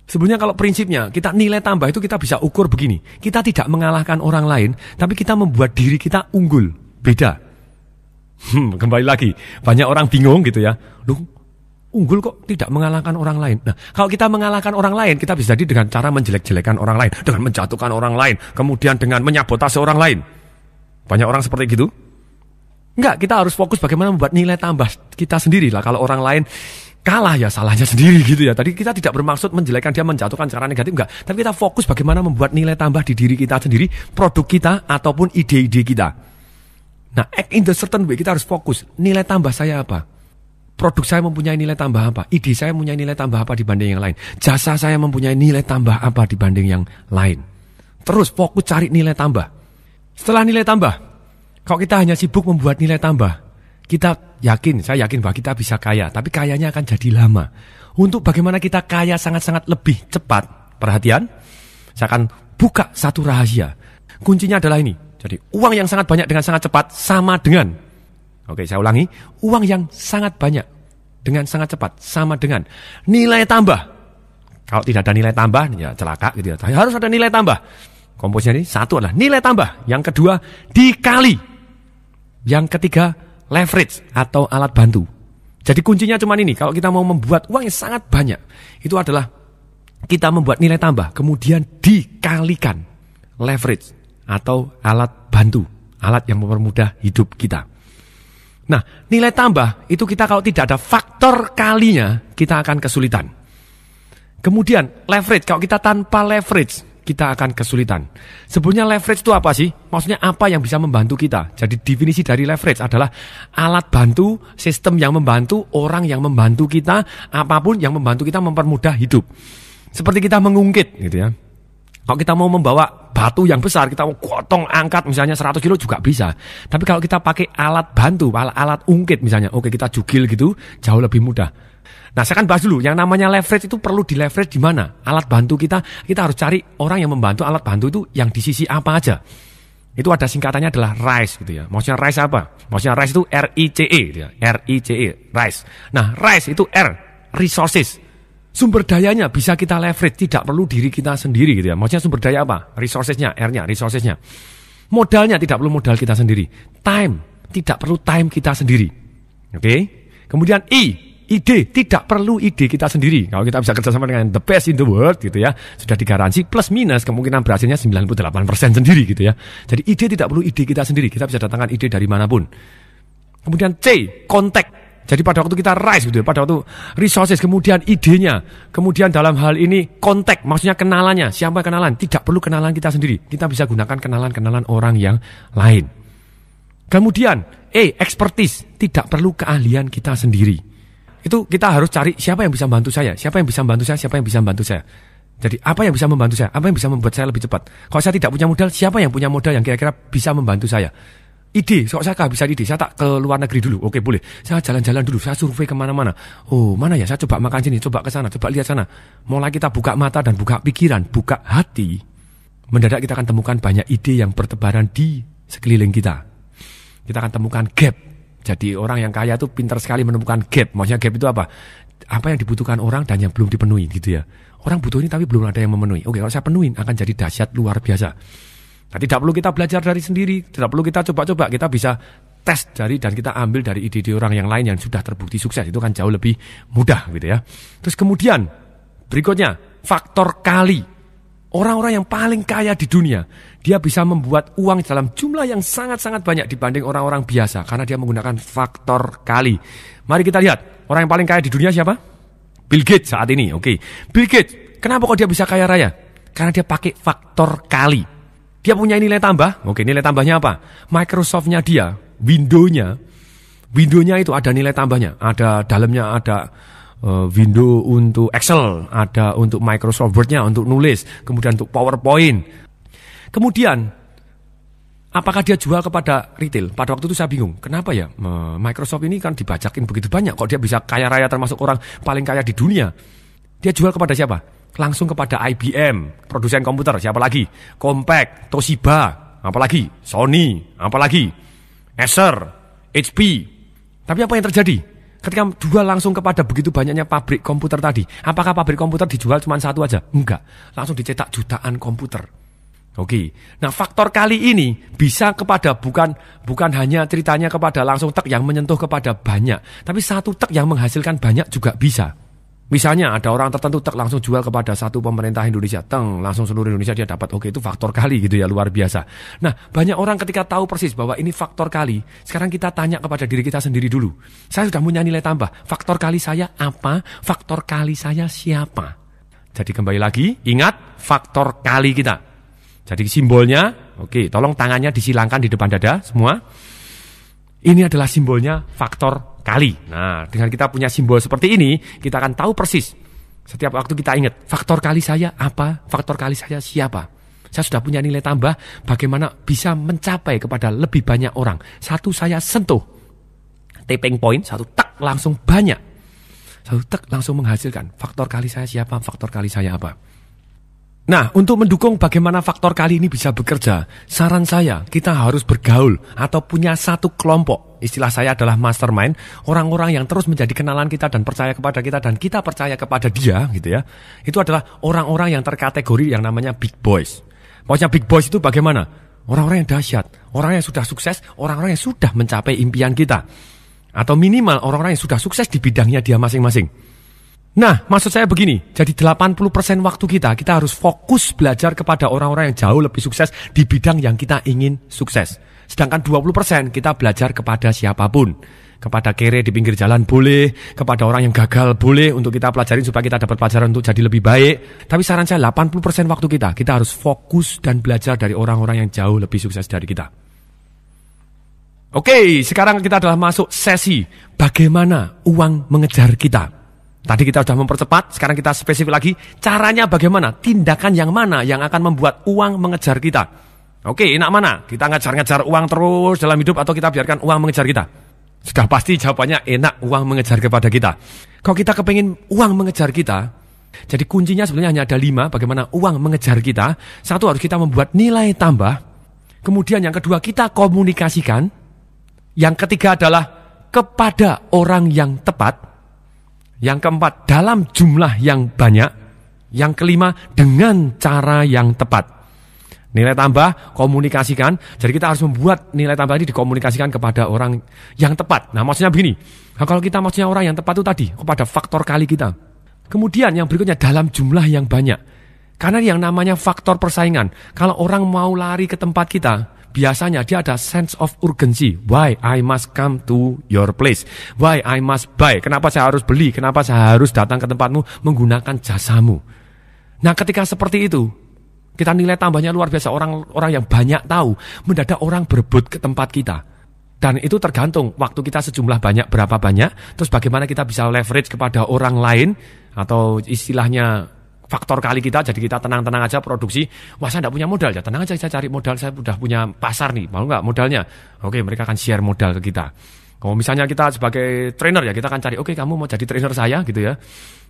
Sebenarnya kalau prinsipnya kita nilai tambah itu kita bisa ukur begini. Kita tidak mengalahkan orang lain, tapi kita membuat diri kita unggul, beda. Hmm, kembali lagi, banyak orang bingung gitu ya. Loh, unggul kok tidak mengalahkan orang lain. Nah, kalau kita mengalahkan orang lain, kita bisa jadi dengan cara menjelek-jelekan orang lain, dengan menjatuhkan orang lain, kemudian dengan menyabotase orang lain. Banyak orang seperti gitu. Enggak, kita harus fokus bagaimana membuat nilai tambah kita sendiri lah. Kalau orang lain kalah ya salahnya <laughs> sendiri gitu ya. Tadi kita tidak bermaksud menjelekkan dia menjatuhkan secara negatif enggak. Tapi kita fokus bagaimana membuat nilai tambah di diri kita sendiri, produk kita ataupun ide-ide kita. Nah, act in the certain way kita harus fokus. Nilai tambah saya apa? Produk saya mempunyai nilai tambah apa? Ide saya mempunyai nilai tambah apa dibanding yang lain? Jasa saya mempunyai nilai tambah apa dibanding yang lain? Terus fokus cari nilai tambah. Setelah nilai tambah, kalau kita hanya sibuk membuat nilai tambah, kita yakin, saya yakin bahwa kita bisa kaya, tapi kayanya akan jadi lama. Untuk bagaimana kita kaya sangat-sangat lebih cepat, perhatian, saya akan buka satu rahasia. Kuncinya adalah ini. Jadi uang yang sangat banyak dengan sangat cepat sama dengan, oke saya ulangi, uang yang sangat banyak dengan sangat cepat sama dengan nilai tambah. Kalau tidak ada nilai tambah, ya celaka gitu ya. Harus ada nilai tambah. Komposnya ini satu adalah nilai tambah, yang kedua dikali yang ketiga, leverage atau alat bantu. Jadi kuncinya cuma ini, kalau kita mau membuat uang yang sangat banyak, itu adalah kita membuat nilai tambah, kemudian dikalikan leverage atau alat bantu, alat yang mempermudah hidup kita. Nah, nilai tambah itu kita kalau tidak ada faktor kalinya, kita akan kesulitan. Kemudian leverage, kalau kita tanpa leverage, kita akan kesulitan. Sebenarnya leverage itu apa sih? Maksudnya apa yang bisa membantu kita? Jadi definisi dari leverage adalah alat bantu, sistem yang membantu, orang yang membantu kita, apa pun yang membantu kita mempermudah hidup. Seperti kita mengungkit gitu ya. Kalau kita mau membawa batu yang besar, kita mau gotong angkat misalnya 100 kilo juga bisa. Tapi kalau kita pakai alat bantu, alat, alat ungkit misalnya, oke kita jugil gitu, jauh lebih mudah. Nah, saya akan bahas dulu yang namanya leverage itu perlu di leverage di mana? Alat bantu kita, kita harus cari orang yang membantu alat bantu itu yang di sisi apa aja. Itu ada singkatannya adalah RISE gitu ya. Maksudnya RISE apa? Maksudnya RISE itu R I C E gitu ya. R I C E, RISE. Nah, RISE itu R, resources. Sumber dayanya bisa kita leverage, tidak perlu diri kita sendiri gitu ya. Maksudnya sumber daya apa? Resourcesnya, R-nya, resourcesnya. Modalnya tidak perlu modal kita sendiri. Time, tidak perlu time kita sendiri. Oke? Okay? Kemudian I, ide tidak perlu ide kita sendiri kalau kita bisa kerjasama dengan the best in the world gitu ya sudah digaransi plus minus kemungkinan berhasilnya 98% sendiri gitu ya jadi ide tidak perlu ide kita sendiri kita bisa datangkan ide dari mana pun kemudian C kontak Jadi pada waktu kita rise gitu, ya, pada waktu resources, kemudian idenya, kemudian dalam hal ini kontak, maksudnya kenalannya, siapa kenalan? Tidak perlu kenalan kita sendiri, kita bisa gunakan kenalan-kenalan orang yang lain. Kemudian, eh, expertise, tidak perlu keahlian kita sendiri. Itu kita harus cari siapa yang bisa membantu saya, siapa yang bisa membantu saya, siapa yang bisa membantu saya. Jadi apa yang bisa membantu saya, apa yang bisa membuat saya lebih cepat. Kalau saya tidak punya modal, siapa yang punya modal yang kira-kira bisa membantu saya ide, kok saya kehabisan ide, saya tak ke luar negeri dulu, oke boleh. Saya jalan-jalan dulu, saya survei ke mana-mana. Oh mana ya, saya coba makan sini, coba ke sana, coba lihat sana. Mulai kita buka mata dan buka pikiran, buka hati, mendadak kita akan temukan banyak ide yang bertebaran di sekeliling kita. Kita akan temukan gap. Jadi orang yang kaya itu pintar sekali menemukan gap. Maksudnya gap itu apa? Apa yang dibutuhkan orang dan yang belum dipenuhi gitu ya. Orang butuh ini tapi belum ada yang memenuhi. Oke, kalau saya penuhin akan jadi dahsyat luar biasa. Nah, tidak perlu kita belajar dari sendiri, tidak perlu kita coba-coba, kita bisa tes dari dan kita ambil dari ide-ide orang yang lain yang sudah terbukti sukses itu kan jauh lebih mudah gitu ya. Terus kemudian berikutnya faktor kali. Orang-orang yang paling kaya di dunia, dia bisa membuat uang dalam jumlah yang sangat-sangat banyak dibanding orang-orang biasa karena dia menggunakan faktor kali. Mari kita lihat, orang yang paling kaya di dunia siapa? Bill Gates saat ini. Oke. Bill Gates, kenapa kok dia bisa kaya raya? Karena dia pakai faktor kali. Dia punya nilai tambah. Oke, nilai tambahnya apa? Microsoft-nya dia, Windows-nya, Windows-nya itu ada nilai tambahnya. Ada dalamnya ada uh, window untuk Excel, ada untuk Microsoft Word-nya untuk nulis, kemudian untuk PowerPoint. Kemudian apakah dia jual kepada retail? Pada waktu itu saya bingung. Kenapa ya? Microsoft ini kan dibajakin begitu banyak. Kok dia bisa kaya raya termasuk orang paling kaya di dunia? Dia jual kepada siapa? Langsung kepada IBM, produsen komputer, siapa lagi? Compaq, Toshiba, apalagi? Sony, apalagi? Acer, HP. Tapi apa yang terjadi? Ketika jual langsung kepada begitu banyaknya pabrik komputer tadi, apakah pabrik komputer dijual cuma satu aja? Enggak, langsung dicetak jutaan komputer. Oke, nah faktor kali ini bisa kepada bukan bukan hanya ceritanya kepada langsung tek yang menyentuh kepada banyak, tapi satu tek yang menghasilkan banyak juga bisa. Misalnya ada orang tertentu tak langsung jual kepada satu pemerintah Indonesia, teng langsung seluruh Indonesia dia dapat. Oke itu faktor kali gitu ya luar biasa. Nah banyak orang ketika tahu persis bahwa ini faktor kali, sekarang kita tanya kepada diri kita sendiri dulu. Saya sudah punya nilai tambah. Faktor kali saya apa? Faktor kali saya siapa? Jadi kembali lagi ingat faktor kali kita. Jadi simbolnya, oke tolong tangannya disilangkan di depan dada semua. Ini adalah simbolnya faktor kali. Nah, dengan kita punya simbol seperti ini, kita akan tahu persis. Setiap waktu kita ingat, faktor kali saya apa, faktor kali saya siapa. Saya sudah punya nilai tambah, bagaimana bisa mencapai kepada lebih banyak orang. Satu saya sentuh, tapping point, satu tak langsung banyak. Satu tak langsung menghasilkan. Faktor kali saya siapa, faktor kali saya apa. Nah, untuk mendukung bagaimana faktor kali ini bisa bekerja, saran saya kita harus bergaul atau punya satu kelompok. Istilah saya adalah mastermind, orang-orang yang terus menjadi kenalan kita dan percaya kepada kita dan kita percaya kepada dia gitu ya. Itu adalah orang-orang yang terkategori yang namanya big boys. Maksudnya big boys itu bagaimana? Orang-orang yang dahsyat, orang yang sudah sukses, orang-orang yang sudah mencapai impian kita. Atau minimal orang-orang yang sudah sukses di bidangnya dia masing-masing. Nah, maksud saya begini, jadi 80% waktu kita, kita harus fokus belajar kepada orang-orang yang jauh lebih sukses di bidang yang kita ingin sukses. Sedangkan 20% kita belajar kepada siapa pun. Kepada kere di pinggir jalan boleh, kepada orang yang gagal boleh untuk kita pelajarin supaya kita dapat pelajaran untuk jadi lebih baik. Tapi saran saya 80% waktu kita, kita harus fokus dan belajar dari orang-orang yang jauh lebih sukses dari kita. Oke, sekarang kita adalah masuk sesi bagaimana uang mengejar kita. Tadi kita sudah mempercepat, sekarang kita spesifik lagi. Caranya bagaimana? Tindakan yang mana yang akan membuat uang mengejar kita? Oke, enak mana? Kita ngejar-ngejar uang terus dalam hidup atau kita biarkan uang mengejar kita? Sudah pasti jawabannya enak uang mengejar kepada kita. Kalau kita kepingin uang mengejar kita, jadi kuncinya sebenarnya hanya ada lima bagaimana uang mengejar kita. Satu harus kita membuat nilai tambah. Kemudian yang kedua kita komunikasikan. Yang ketiga adalah kepada orang yang tepat. Yang keempat, dalam jumlah yang banyak. Yang kelima, dengan cara yang tepat. Nilai tambah, komunikasikan. Jadi kita harus membuat nilai tambah ini dikomunikasikan kepada orang yang tepat. Nah maksudnya begini, nah, kalau kita maksudnya orang yang tepat itu tadi, kepada faktor kali kita. Kemudian yang berikutnya dalam jumlah yang banyak. Karena yang namanya faktor persaingan. Kalau orang mau lari ke tempat kita, biasanya dia ada sense of urgency. Why I must come to your place? Why I must buy? Kenapa saya harus beli? Kenapa saya harus datang ke tempatmu menggunakan jasamu? Nah, ketika seperti itu, kita nilai tambahnya luar biasa. Orang orang yang banyak tahu, mendadak orang berebut ke tempat kita. Dan itu tergantung waktu kita sejumlah banyak berapa banyak, terus bagaimana kita bisa leverage kepada orang lain atau istilahnya faktor kali kita jadi kita tenang-tenang aja produksi. Wah saya tidak punya modal ya. Tenang aja saya cari modal saya sudah punya pasar nih. Mau nggak modalnya? Oke mereka akan share modal ke kita. Kalau misalnya kita sebagai trainer ya kita akan cari oke kamu mau jadi trainer saya? gitu ya.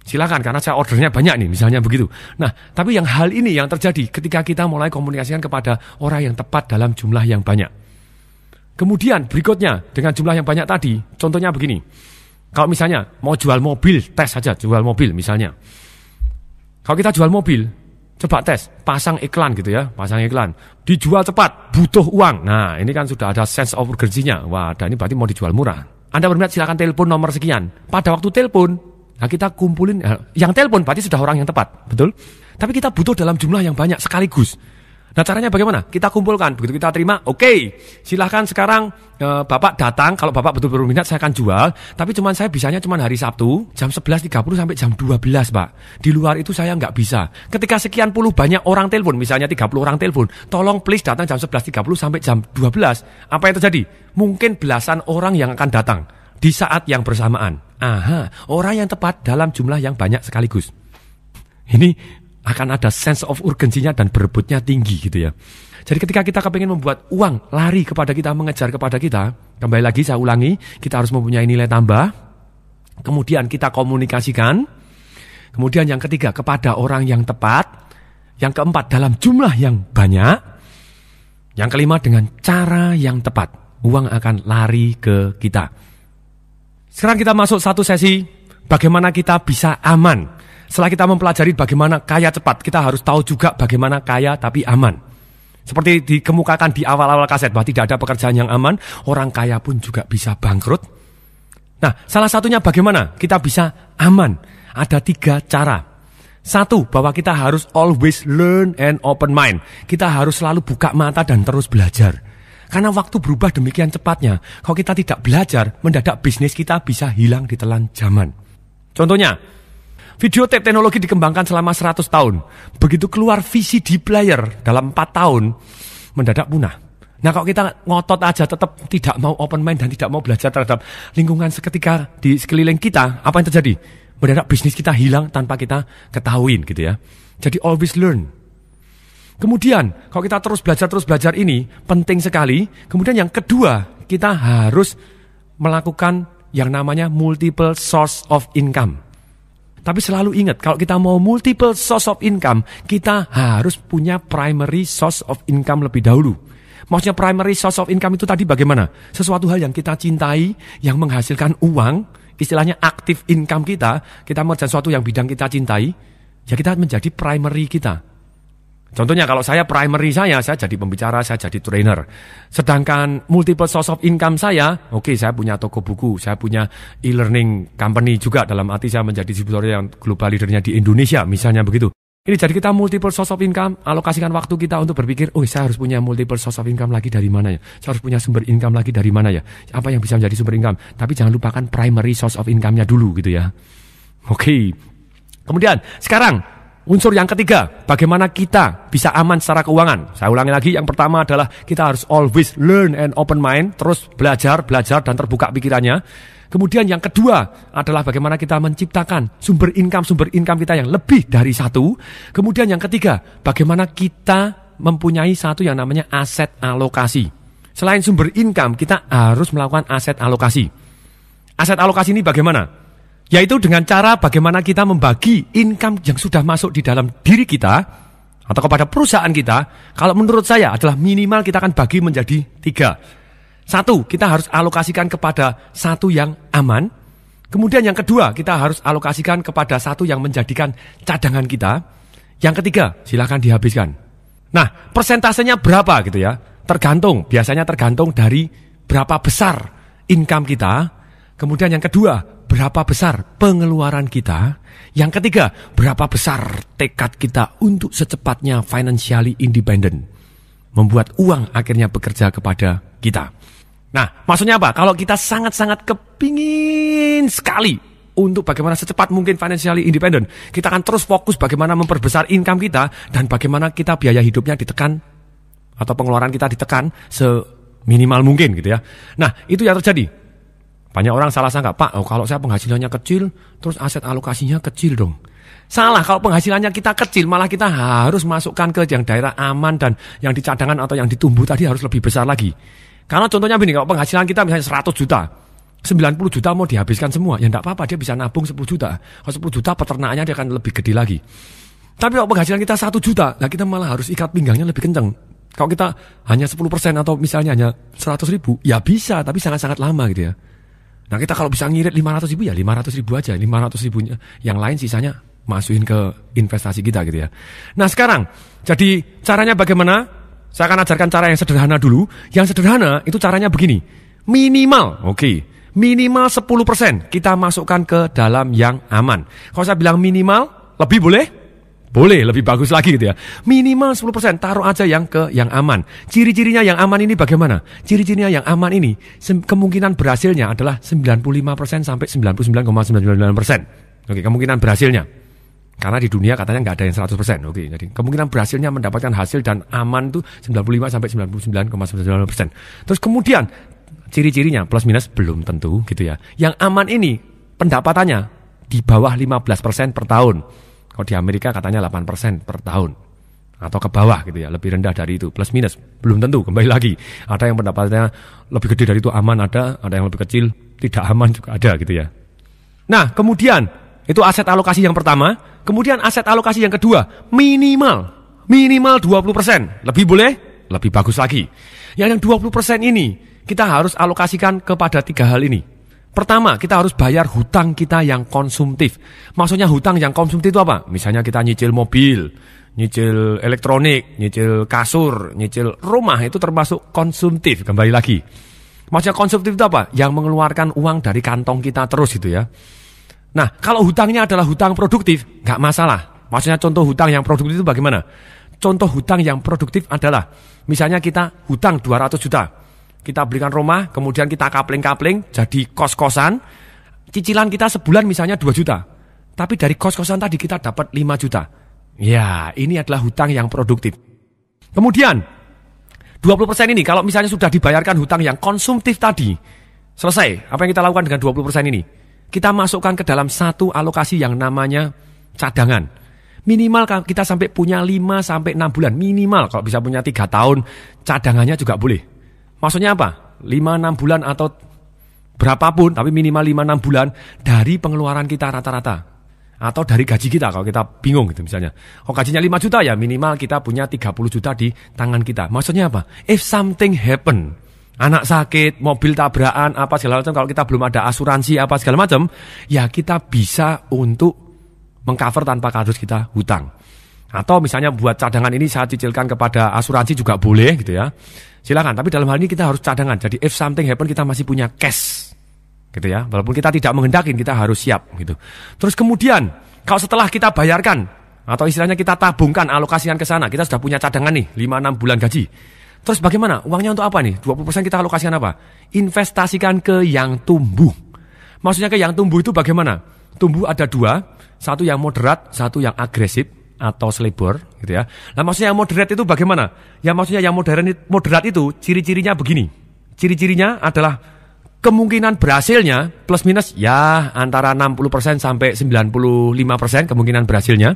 Silakan karena saya ordernya banyak nih misalnya begitu. Nah tapi yang hal ini yang terjadi ketika kita mulai komunikasikan kepada orang yang tepat dalam jumlah yang banyak. Kemudian berikutnya dengan jumlah yang banyak tadi contohnya begini. Kalau misalnya mau jual mobil tes saja jual mobil misalnya kalau kita jual mobil, coba tes, pasang iklan gitu ya, pasang iklan. Dijual cepat, butuh uang. Nah, ini kan sudah ada sense of urgensinya. Wah, dan ini berarti mau dijual murah. Anda berminat silakan telepon nomor sekian. Pada waktu telepon, nah kita kumpulin, eh, yang telepon berarti sudah orang yang tepat, betul? Tapi kita butuh dalam jumlah yang banyak sekaligus. Nah caranya bagaimana? Kita kumpulkan, begitu kita terima, oke, okay, silahkan sekarang e, Bapak datang, kalau Bapak betul-betul minat saya akan jual, tapi cuman saya bisanya cuma hari Sabtu, jam 11.30 sampai jam 12 Pak. Di luar itu saya nggak bisa. Ketika sekian puluh banyak orang telepon, misalnya 30 orang telepon, tolong please datang jam 11.30 sampai jam 12. Apa yang terjadi? Mungkin belasan orang yang akan datang di saat yang bersamaan. Aha, orang yang tepat dalam jumlah yang banyak sekaligus. Ini akan ada sense of urgensinya dan berebutnya tinggi gitu ya. Jadi ketika kita kepingin membuat uang lari kepada kita, mengejar kepada kita, kembali lagi saya ulangi, kita harus mempunyai nilai tambah, kemudian kita komunikasikan, kemudian yang ketiga kepada orang yang tepat, yang keempat dalam jumlah yang banyak, yang kelima dengan cara yang tepat, uang akan lari ke kita. Sekarang kita masuk satu sesi, bagaimana kita bisa aman setelah kita mempelajari bagaimana kaya cepat, kita harus tahu juga bagaimana kaya tapi aman. Seperti dikemukakan di awal-awal kaset bahwa tidak ada pekerjaan yang aman, orang kaya pun juga bisa bangkrut. Nah, salah satunya bagaimana kita bisa aman? Ada tiga cara. Satu, bahwa kita harus always learn and open mind. Kita harus selalu buka mata dan terus belajar. Karena waktu berubah demikian cepatnya. Kalau kita tidak belajar, mendadak bisnis kita bisa hilang di telan zaman. Contohnya, Video tape teknologi dikembangkan selama 100 tahun. Begitu keluar VCD player dalam 4 tahun, mendadak punah. Nah kalau kita ngotot aja tetap tidak mau open mind dan tidak mau belajar terhadap lingkungan seketika di sekeliling kita, apa yang terjadi? Mendadak bisnis kita hilang tanpa kita ketahuin gitu ya. Jadi always learn. Kemudian kalau kita terus belajar terus belajar ini penting sekali. Kemudian yang kedua kita harus melakukan yang namanya multiple source of income. Tapi selalu ingat, kalau kita mau multiple source of income, kita harus punya primary source of income lebih dahulu. Maksudnya primary source of income itu tadi bagaimana? Sesuatu hal yang kita cintai, yang menghasilkan uang, istilahnya aktif income kita, kita mengerjakan sesuatu yang bidang kita cintai, ya kita menjadi primary kita. Contohnya kalau saya primary saya, saya jadi pembicara, saya jadi trainer. Sedangkan multiple source of income saya, oke okay, saya punya toko buku, saya punya e-learning company juga dalam arti saya menjadi distributor yang global leadernya di Indonesia, misalnya begitu. Ini jadi kita multiple source of income, alokasikan waktu kita untuk berpikir, oh saya harus punya multiple source of income lagi dari mana ya? Saya harus punya sumber income lagi dari mana ya? Apa yang bisa menjadi sumber income? Tapi jangan lupakan primary source of income-nya dulu gitu ya. Oke. Okay. Kemudian, sekarang Unsur yang ketiga, bagaimana kita bisa aman secara keuangan. Saya ulangi lagi, yang pertama adalah kita harus always learn and open mind, terus belajar, belajar dan terbuka pikirannya. Kemudian yang kedua adalah bagaimana kita menciptakan sumber income, sumber income kita yang lebih dari satu. Kemudian yang ketiga, bagaimana kita mempunyai satu yang namanya aset alokasi. Selain sumber income, kita harus melakukan aset alokasi. Aset alokasi ini bagaimana? Yaitu dengan cara bagaimana kita membagi income yang sudah masuk di dalam diri kita atau kepada perusahaan kita. Kalau menurut saya adalah minimal kita akan bagi menjadi tiga. Satu, kita harus alokasikan kepada satu yang aman. Kemudian yang kedua, kita harus alokasikan kepada satu yang menjadikan cadangan kita. Yang ketiga, silakan dihabiskan. Nah, persentasenya berapa gitu ya? Tergantung, biasanya tergantung dari berapa besar income kita. Kemudian yang kedua, berapa besar pengeluaran kita. Yang ketiga, berapa besar tekad kita untuk secepatnya financially independent. membuat uang akhirnya bekerja kepada kita. Nah, maksudnya apa? Kalau kita sangat-sangat kepingin sekali untuk bagaimana secepat mungkin financially independent, kita akan terus fokus bagaimana memperbesar income kita dan bagaimana kita biaya hidupnya ditekan atau pengeluaran kita ditekan seminimal mungkin gitu ya. Nah, itu yang terjadi. Banyak orang salah sangka, Pak, oh, kalau saya penghasilannya kecil, terus aset alokasinya kecil dong. Salah, kalau penghasilannya kita kecil, malah kita harus masukkan ke yang daerah aman dan yang dicadangan atau yang ditumbuh tadi harus lebih besar lagi. Karena contohnya begini, kalau penghasilan kita misalnya 100 juta, 90 juta mau dihabiskan semua, ya enggak apa-apa, dia bisa nabung 10 juta. Kalau 10 juta peternaknya dia akan lebih gede lagi. Tapi kalau penghasilan kita 1 juta, nah kita malah harus ikat pinggangnya lebih kenceng. Kalau kita hanya 10% atau misalnya hanya 100 ribu, ya bisa, tapi sangat-sangat lama gitu ya. Nah kita kalau bisa ngirit 500 ribu ya 500 ribu aja, 500 ribunya. Yang lain sisanya masukin ke investasi kita gitu ya. Nah sekarang, jadi caranya bagaimana? Saya akan ajarkan cara yang sederhana dulu. Yang sederhana itu caranya begini. Minimal, oke. Okay. Minimal 10% kita masukkan ke dalam yang aman. Kalau saya bilang minimal, lebih boleh? Boleh, lebih bagus lagi gitu ya. Minimal 10% taruh aja yang ke yang aman. Ciri-cirinya yang aman ini bagaimana? Ciri-cirinya yang aman ini kemungkinan berhasilnya adalah 95% sampai 99,99%. Oke, kemungkinan berhasilnya. Karena di dunia katanya nggak ada yang 100%. Oke, jadi kemungkinan berhasilnya mendapatkan hasil dan aman itu 95 sampai 99,99%. Terus kemudian ciri-cirinya plus minus belum tentu gitu ya. Yang aman ini pendapatannya di bawah 15% per tahun. Kalau di Amerika katanya 8% per tahun atau ke bawah gitu ya, lebih rendah dari itu plus minus belum tentu kembali lagi. Ada yang pendapatannya lebih gede dari itu aman ada, ada yang lebih kecil tidak aman juga ada gitu ya. Nah, kemudian itu aset alokasi yang pertama. Kemudian aset alokasi yang kedua, minimal. Minimal 20%. Lebih boleh? Lebih bagus lagi. Yang yang 20% ini, kita harus alokasikan kepada tiga hal ini. Pertama, kita harus bayar hutang kita yang konsumtif. Maksudnya hutang yang konsumtif itu apa? Misalnya kita nyicil mobil, nyicil elektronik, nyicil kasur, nyicil rumah, itu termasuk konsumtif. Kembali lagi. Maksudnya konsumtif itu apa? Yang mengeluarkan uang dari kantong kita terus itu ya. Nah, kalau hutangnya adalah hutang produktif, nggak masalah. Maksudnya contoh hutang yang produktif itu bagaimana? Contoh hutang yang produktif adalah, misalnya kita hutang 200 juta. Kita belikan rumah, kemudian kita kapling-kapling, jadi kos-kosan. Cicilan kita sebulan misalnya 2 juta. Tapi dari kos-kosan tadi kita dapat 5 juta. Ya, ini adalah hutang yang produktif. Kemudian, 20% ini kalau misalnya sudah dibayarkan hutang yang konsumtif tadi, selesai. Apa yang kita lakukan dengan 20% ini? kita masukkan ke dalam satu alokasi yang namanya cadangan. Minimal kita sampai punya 5 sampai 6 bulan minimal kalau bisa punya 3 tahun cadangannya juga boleh. Maksudnya apa? 5 6 bulan atau berapapun tapi minimal 5 6 bulan dari pengeluaran kita rata-rata. Atau dari gaji kita kalau kita bingung gitu misalnya. Kalau gajinya 5 juta ya minimal kita punya 30 juta di tangan kita. Maksudnya apa? If something happen, anak sakit, mobil tabrakan, apa segala macam. Kalau kita belum ada asuransi apa segala macam, ya kita bisa untuk mengcover tanpa harus kita hutang. Atau misalnya buat cadangan ini saya cicilkan kepada asuransi juga boleh gitu ya. Silakan, tapi dalam hal ini kita harus cadangan. Jadi if something happen kita masih punya cash. Gitu ya. Walaupun kita tidak menghendakin kita harus siap gitu. Terus kemudian kalau setelah kita bayarkan atau istilahnya kita tabungkan alokasikan ke sana, kita sudah punya cadangan nih 5 6 bulan gaji. Terus bagaimana? Uangnya untuk apa nih? 20% kita alokasikan apa? Investasikan ke yang tumbuh. Maksudnya ke yang tumbuh itu bagaimana? Tumbuh ada dua, satu yang moderat, satu yang agresif atau selebor gitu ya. Nah maksudnya yang moderat itu bagaimana? Ya maksudnya yang modern moderat itu ciri-cirinya begini. Ciri-cirinya adalah kemungkinan berhasilnya plus minus ya antara 60% sampai 95% kemungkinan berhasilnya.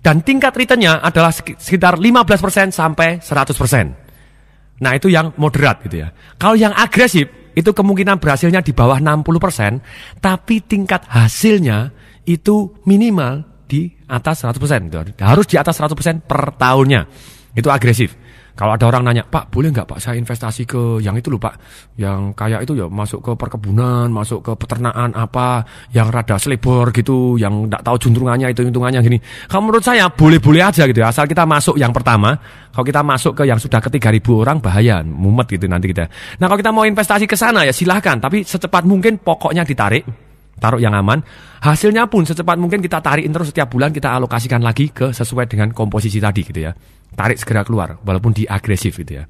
Dan tingkat returnnya adalah sekitar 15% sampai 100%. Nah itu yang moderat gitu ya. Kalau yang agresif itu kemungkinan berhasilnya di bawah 60%, tapi tingkat hasilnya itu minimal di atas 100%. Gitu. Harus di atas 100% per tahunnya. Itu agresif. Kalau ada orang nanya, Pak boleh nggak Pak saya investasi ke yang itu loh Pak, yang kayak itu ya masuk ke perkebunan, masuk ke peternakan apa, yang rada selebor gitu, yang nggak tahu juntrungannya itu hitungannya gini. Kalau menurut saya boleh-boleh aja gitu ya, asal kita masuk yang pertama. Kalau kita masuk ke yang sudah ke 3000 orang bahaya, mumet gitu nanti kita. Nah kalau kita mau investasi ke sana ya silahkan, tapi secepat mungkin pokoknya ditarik taruh yang aman. Hasilnya pun secepat mungkin kita tarikin terus setiap bulan kita alokasikan lagi ke sesuai dengan komposisi tadi gitu ya. Tarik segera keluar walaupun di agresif gitu ya.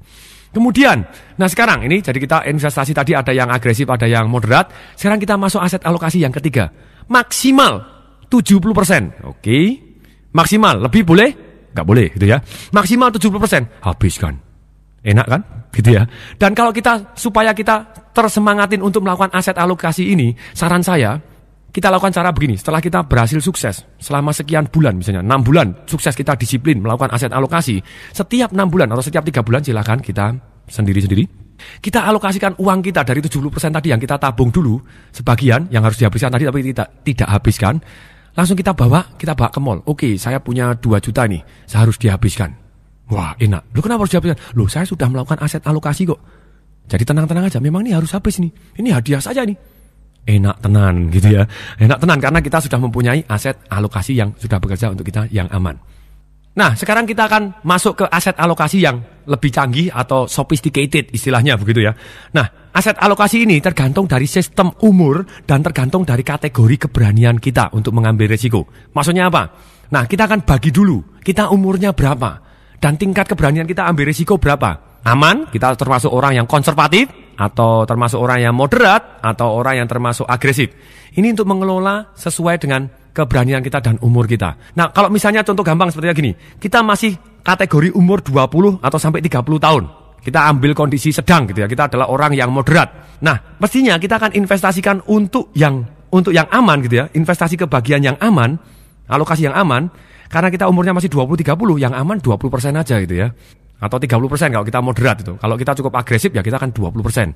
Kemudian, nah sekarang ini jadi kita investasi tadi ada yang agresif, ada yang moderat. Sekarang kita masuk aset alokasi yang ketiga. Maksimal 70%. Oke. Maksimal, lebih boleh? Nggak boleh gitu ya. Maksimal 70%. Habiskan. Enak kan? Gitu ya. Dan kalau kita, supaya kita tersemangatin untuk melakukan aset alokasi ini, saran saya, kita lakukan cara begini, setelah kita berhasil sukses selama sekian bulan misalnya, 6 bulan sukses kita disiplin melakukan aset alokasi, setiap 6 bulan atau setiap 3 bulan silakan kita sendiri-sendiri. Kita alokasikan uang kita dari 70% tadi yang kita tabung dulu, sebagian yang harus dihabiskan tadi tapi tidak tidak habiskan, langsung kita bawa, kita bawa ke mall. Oke, saya punya 2 juta nih, saya harus dihabiskan. Wah, enak. Lu kenapa harus dihabiskan? Loh, saya sudah melakukan aset alokasi kok. Jadi tenang-tenang aja, memang ini harus habis nih. Ini hadiah saja nih enak tenan gitu ya. Enak tenan karena kita sudah mempunyai aset alokasi yang sudah bekerja untuk kita yang aman. Nah, sekarang kita akan masuk ke aset alokasi yang lebih canggih atau sophisticated istilahnya begitu ya. Nah, aset alokasi ini tergantung dari sistem umur dan tergantung dari kategori keberanian kita untuk mengambil resiko. Maksudnya apa? Nah, kita akan bagi dulu, kita umurnya berapa dan tingkat keberanian kita ambil resiko berapa aman, kita termasuk orang yang konservatif, atau termasuk orang yang moderat, atau orang yang termasuk agresif. Ini untuk mengelola sesuai dengan keberanian kita dan umur kita. Nah, kalau misalnya contoh gampang seperti gini, kita masih kategori umur 20 atau sampai 30 tahun. Kita ambil kondisi sedang gitu ya. Kita adalah orang yang moderat. Nah, mestinya kita akan investasikan untuk yang untuk yang aman gitu ya. Investasi ke bagian yang aman, alokasi yang aman karena kita umurnya masih 20 30, yang aman 20% aja gitu ya atau 30% kalau kita moderat itu. Kalau kita cukup agresif ya kita akan 20%.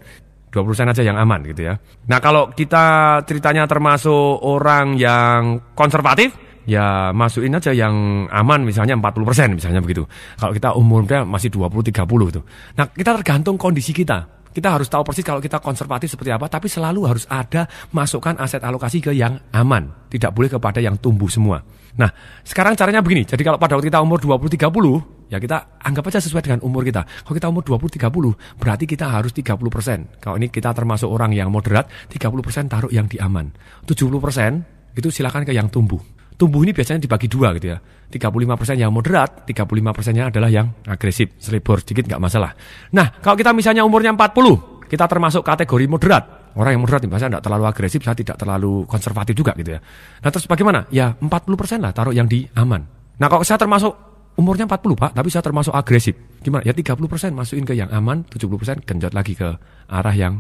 20% aja yang aman gitu ya. Nah, kalau kita ceritanya termasuk orang yang konservatif, ya masukin aja yang aman misalnya 40% misalnya begitu. Kalau kita umurnya masih 20 30 itu. Nah, kita tergantung kondisi kita. Kita harus tahu persis kalau kita konservatif seperti apa, tapi selalu harus ada masukkan aset alokasi ke yang aman. Tidak boleh kepada yang tumbuh semua. Nah, sekarang caranya begini. Jadi kalau pada waktu kita umur 20 30 Ya kita anggap aja sesuai dengan umur kita. Kalau kita umur 20-30, berarti kita harus 30%. Kalau ini kita termasuk orang yang moderat, 30% taruh yang di aman. 70% itu silakan ke yang tumbuh. Tumbuh ini biasanya dibagi dua gitu ya. 35% yang moderat, 35%-nya adalah yang agresif. Selebor sedikit nggak masalah. Nah, kalau kita misalnya umurnya 40, kita termasuk kategori moderat. Orang yang moderat biasanya tidak terlalu agresif, saya tidak terlalu konservatif juga gitu ya. Nah terus bagaimana? Ya 40% lah taruh yang di aman. Nah kalau saya termasuk umurnya 40 pak, tapi saya termasuk agresif. Gimana? Ya 30% masukin ke yang aman, 70% genjot lagi ke arah yang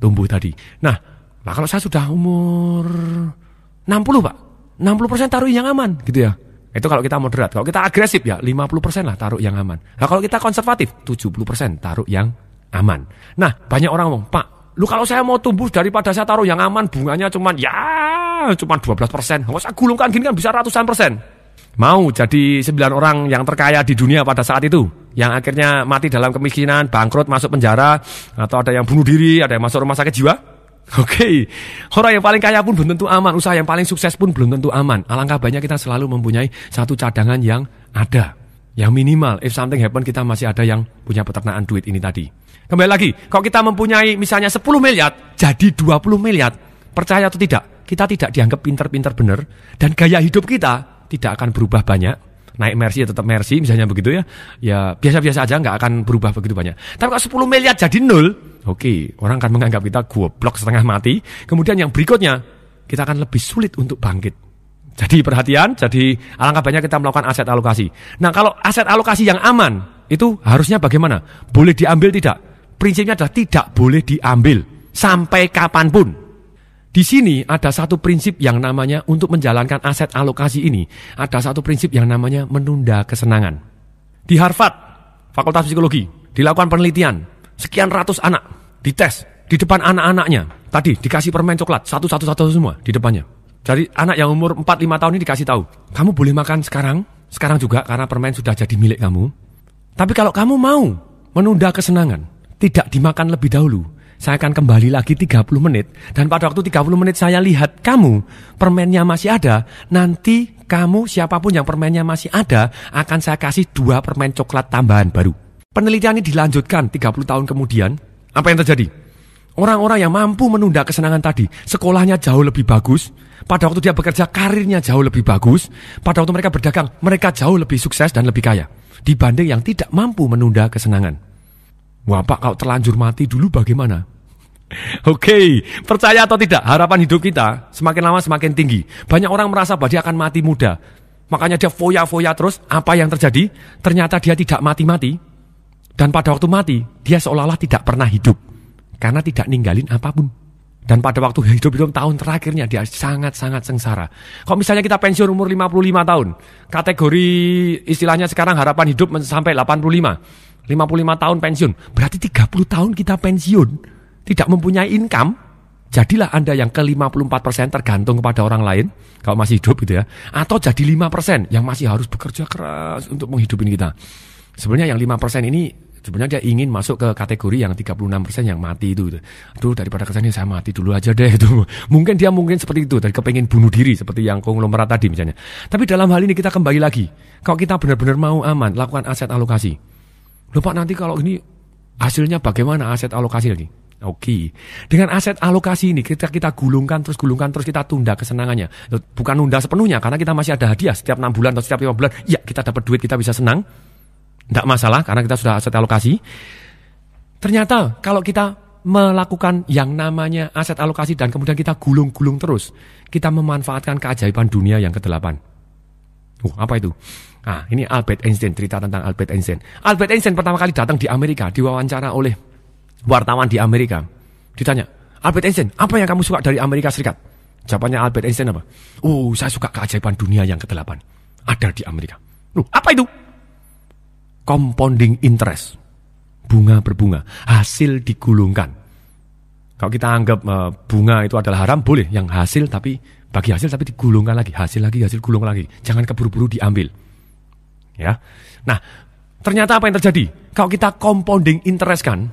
tumbuh tadi. Nah, nah kalau saya sudah umur 60 pak, 60% taruh yang aman gitu ya. Itu kalau kita moderat. Kalau kita agresif ya 50% lah taruh yang aman. Nah kalau kita konservatif 70% taruh yang aman. Nah banyak orang ngomong, Pak, lu kalau saya mau tumbuh daripada saya taruh yang aman bunganya cuman ya cuma 12%. Kalau saya gulungkan gini kan bisa ratusan persen mau jadi sembilan orang yang terkaya di dunia pada saat itu yang akhirnya mati dalam kemiskinan, bangkrut, masuk penjara atau ada yang bunuh diri, ada yang masuk rumah sakit jiwa? <laughs> Oke, okay. orang yang paling kaya pun belum tentu aman, usaha yang paling sukses pun belum tentu aman. Alangkah banyak kita selalu mempunyai satu cadangan yang ada, yang minimal. If something happen, kita masih ada yang punya peternakan duit ini tadi. Kembali lagi, kalau kita mempunyai misalnya 10 miliar, jadi 20 miliar, percaya atau tidak, kita tidak dianggap pinter-pinter benar, dan gaya hidup kita tidak akan berubah banyak. Naik Mercy ya tetap Mercy misalnya begitu ya. Ya biasa-biasa aja nggak akan berubah begitu banyak. Tapi kalau 10 miliar jadi nol, oke, okay, orang akan menganggap kita goblok setengah mati. Kemudian yang berikutnya, kita akan lebih sulit untuk bangkit. Jadi perhatian, jadi alangkah banyak kita melakukan aset alokasi. Nah kalau aset alokasi yang aman, itu harusnya bagaimana? Boleh diambil tidak? Prinsipnya adalah tidak boleh diambil sampai kapan pun. Di sini ada satu prinsip yang namanya untuk menjalankan aset alokasi ini, ada satu prinsip yang namanya menunda kesenangan. Di Harvard, Fakultas Psikologi, dilakukan penelitian, sekian ratus anak dites di depan anak-anaknya. Tadi dikasih permen coklat, satu-satu-satu semua di depannya. Jadi anak yang umur 4-5 tahun ini dikasih tahu, kamu boleh makan sekarang, sekarang juga karena permen sudah jadi milik kamu. Tapi kalau kamu mau menunda kesenangan, tidak dimakan lebih dahulu, saya akan kembali lagi 30 menit. Dan pada waktu 30 menit saya lihat kamu, permennya masih ada. Nanti kamu, siapa pun yang permennya masih ada, akan saya kasih dua permen coklat tambahan baru. Penelitian ini dilanjutkan 30 tahun kemudian. Apa yang terjadi? Orang-orang yang mampu menunda kesenangan tadi, sekolahnya jauh lebih bagus, pada waktu dia bekerja karirnya jauh lebih bagus, pada waktu mereka berdagang mereka jauh lebih sukses dan lebih kaya dibanding yang tidak mampu menunda kesenangan. Wah Pak kalau terlanjur mati dulu bagaimana? <laughs> Oke, okay, percaya atau tidak, harapan hidup kita semakin lama semakin tinggi. Banyak orang merasa bahwa dia akan mati muda. Makanya dia foya-foya terus, apa yang terjadi? Ternyata dia tidak mati-mati. Dan pada waktu mati, dia seolah-olah tidak pernah hidup karena tidak ninggalin apa pun. Dan pada waktu hidup itu tahun terakhirnya dia sangat-sangat sengsara. Kalau misalnya kita pensiun umur 55 tahun, kategori istilahnya sekarang harapan hidup sampai 85. 55 tahun pensiun, berarti 30 tahun kita pensiun, tidak mempunyai income, jadilah Anda yang ke 54% tergantung kepada orang lain, kalau masih hidup gitu ya. Atau jadi 5% yang masih harus bekerja keras untuk menghidupi kita. Sebenarnya yang 5% ini Sebenarnya dia ingin masuk ke kategori yang 36% yang mati itu. Aduh daripada kesannya saya mati dulu aja deh itu. <laughs> Mungkin dia mungkin seperti itu dari kepengen bunuh diri seperti yang konglomerat tadi misalnya. Tapi dalam hal ini kita kembali lagi. Kalau kita benar-benar mau aman, lakukan aset alokasi. Lupa nanti kalau ini hasilnya bagaimana aset alokasi lagi? Oke, dengan aset alokasi ini kita kita gulungkan terus gulungkan terus kita tunda kesenangannya. Bukan nunda sepenuhnya karena kita masih ada hadiah setiap enam bulan atau setiap lima bulan. Ya kita dapat duit kita bisa senang. Tidak masalah karena kita sudah aset alokasi. Ternyata kalau kita melakukan yang namanya aset alokasi dan kemudian kita gulung-gulung terus, kita memanfaatkan keajaiban dunia yang ke-8. Uh, apa itu? Nah, ini Albert Einstein, cerita tentang Albert Einstein. Albert Einstein pertama kali datang di Amerika, diwawancara oleh wartawan di Amerika. Ditanya, Albert Einstein, apa yang kamu suka dari Amerika Serikat? Jawabannya Albert Einstein apa? Oh, saya suka keajaiban dunia yang ke-8. Ada di Amerika. Uh, apa itu? Compounding interest. Bunga berbunga, hasil digulungkan. Kalau kita anggap uh, bunga itu adalah haram, boleh yang hasil tapi bagi hasil tapi digulungkan lagi, hasil lagi, hasil gulung lagi. Jangan keburu-buru diambil. Ya. Nah, ternyata apa yang terjadi? Kalau kita compounding interest kan,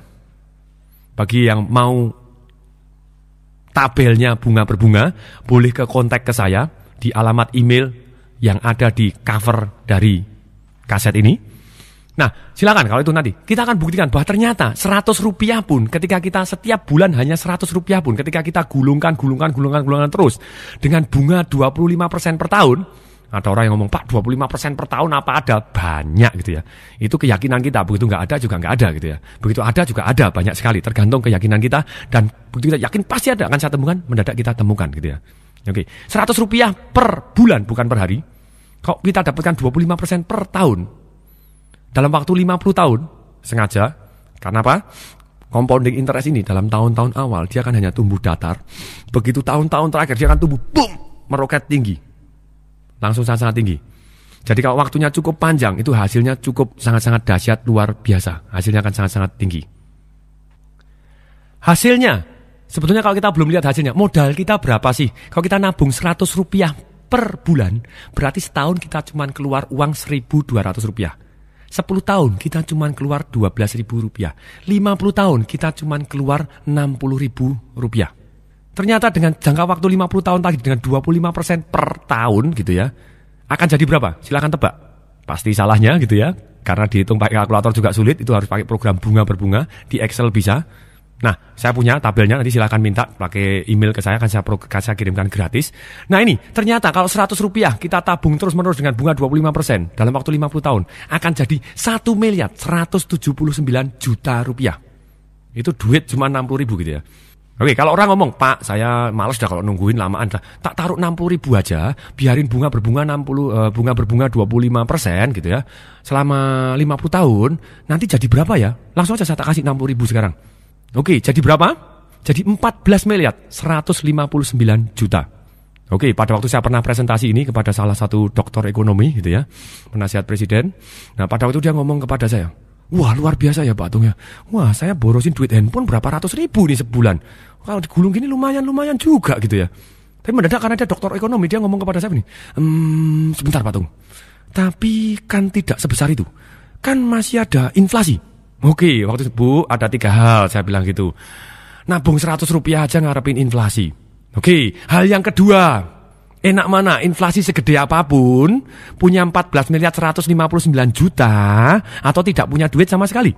bagi yang mau tabelnya bunga berbunga, boleh ke kontak ke saya di alamat email yang ada di cover dari kaset ini. Nah, silakan kalau itu nanti. Kita akan buktikan bahwa ternyata 100 rupiah pun ketika kita setiap bulan hanya 100 rupiah pun ketika kita gulungkan, gulungkan, gulungkan, gulungkan terus dengan bunga 25% per tahun, ada orang yang ngomong, Pak 25% per tahun apa ada? Banyak gitu ya. Itu keyakinan kita, begitu nggak ada juga nggak ada gitu ya. Begitu ada juga ada, banyak sekali. Tergantung keyakinan kita dan begitu kita yakin pasti ada, akan saya temukan, mendadak kita temukan gitu ya. Oke, 100 rupiah per bulan, bukan per hari. Kalau kita dapatkan 25% per tahun, dalam waktu 50 tahun sengaja karena apa? Compounding interest ini dalam tahun-tahun awal dia akan hanya tumbuh datar. Begitu tahun-tahun terakhir dia akan tumbuh boom meroket tinggi. Langsung sangat-sangat tinggi. Jadi kalau waktunya cukup panjang itu hasilnya cukup sangat-sangat dahsyat luar biasa. Hasilnya akan sangat-sangat tinggi. Hasilnya sebetulnya kalau kita belum lihat hasilnya, modal kita berapa sih? Kalau kita nabung 100 rupiah per bulan, berarti setahun kita cuma keluar uang 1200 rupiah. 10 tahun kita cuma keluar 12 ribu rupiah. 50 tahun kita cuma keluar 60 ribu rupiah. Ternyata dengan jangka waktu 50 tahun tadi dengan 25% per tahun gitu ya. Akan jadi berapa? Silahkan tebak. Pasti salahnya gitu ya. Karena dihitung pakai kalkulator juga sulit. Itu harus pakai program bunga berbunga. Di Excel bisa. Nah, saya punya tabelnya, nanti silahkan minta pakai email ke saya, akan saya, akan saya kirimkan gratis. Nah ini, ternyata kalau 100 rupiah kita tabung terus-menerus dengan bunga 25% dalam waktu 50 tahun, akan jadi 1 miliar 179 juta rupiah. Itu duit cuma 60 ribu gitu ya. Oke, kalau orang ngomong, Pak, saya males dah kalau nungguin lamaan dah. Tak taruh 60 ribu aja, biarin bunga berbunga 60, uh, bunga berbunga 25 persen gitu ya. Selama 50 tahun, nanti jadi berapa ya? Langsung aja saya tak kasih 60 ribu sekarang. Oke, jadi berapa? Jadi 14 miliar 159 juta. Oke, pada waktu saya pernah presentasi ini kepada salah satu dokter ekonomi gitu ya, penasihat presiden. Nah, pada waktu dia ngomong kepada saya, wah luar biasa ya Pak Tung ya. Wah, saya borosin duit handphone berapa ratus ribu nih sebulan. Kalau digulung gini lumayan-lumayan juga gitu ya. Tapi mendadak karena dia dokter ekonomi, dia ngomong kepada saya ini, ehm, sebentar Pak Tung. Tapi kan tidak sebesar itu. Kan masih ada inflasi. Oke, waktu itu Bu ada tiga hal saya bilang gitu. Nabung 100 rupiah aja ngarepin inflasi. Oke, hal yang kedua, enak mana inflasi segede apa pun, punya 14 miliar 159 juta, atau tidak punya duit sama sekali.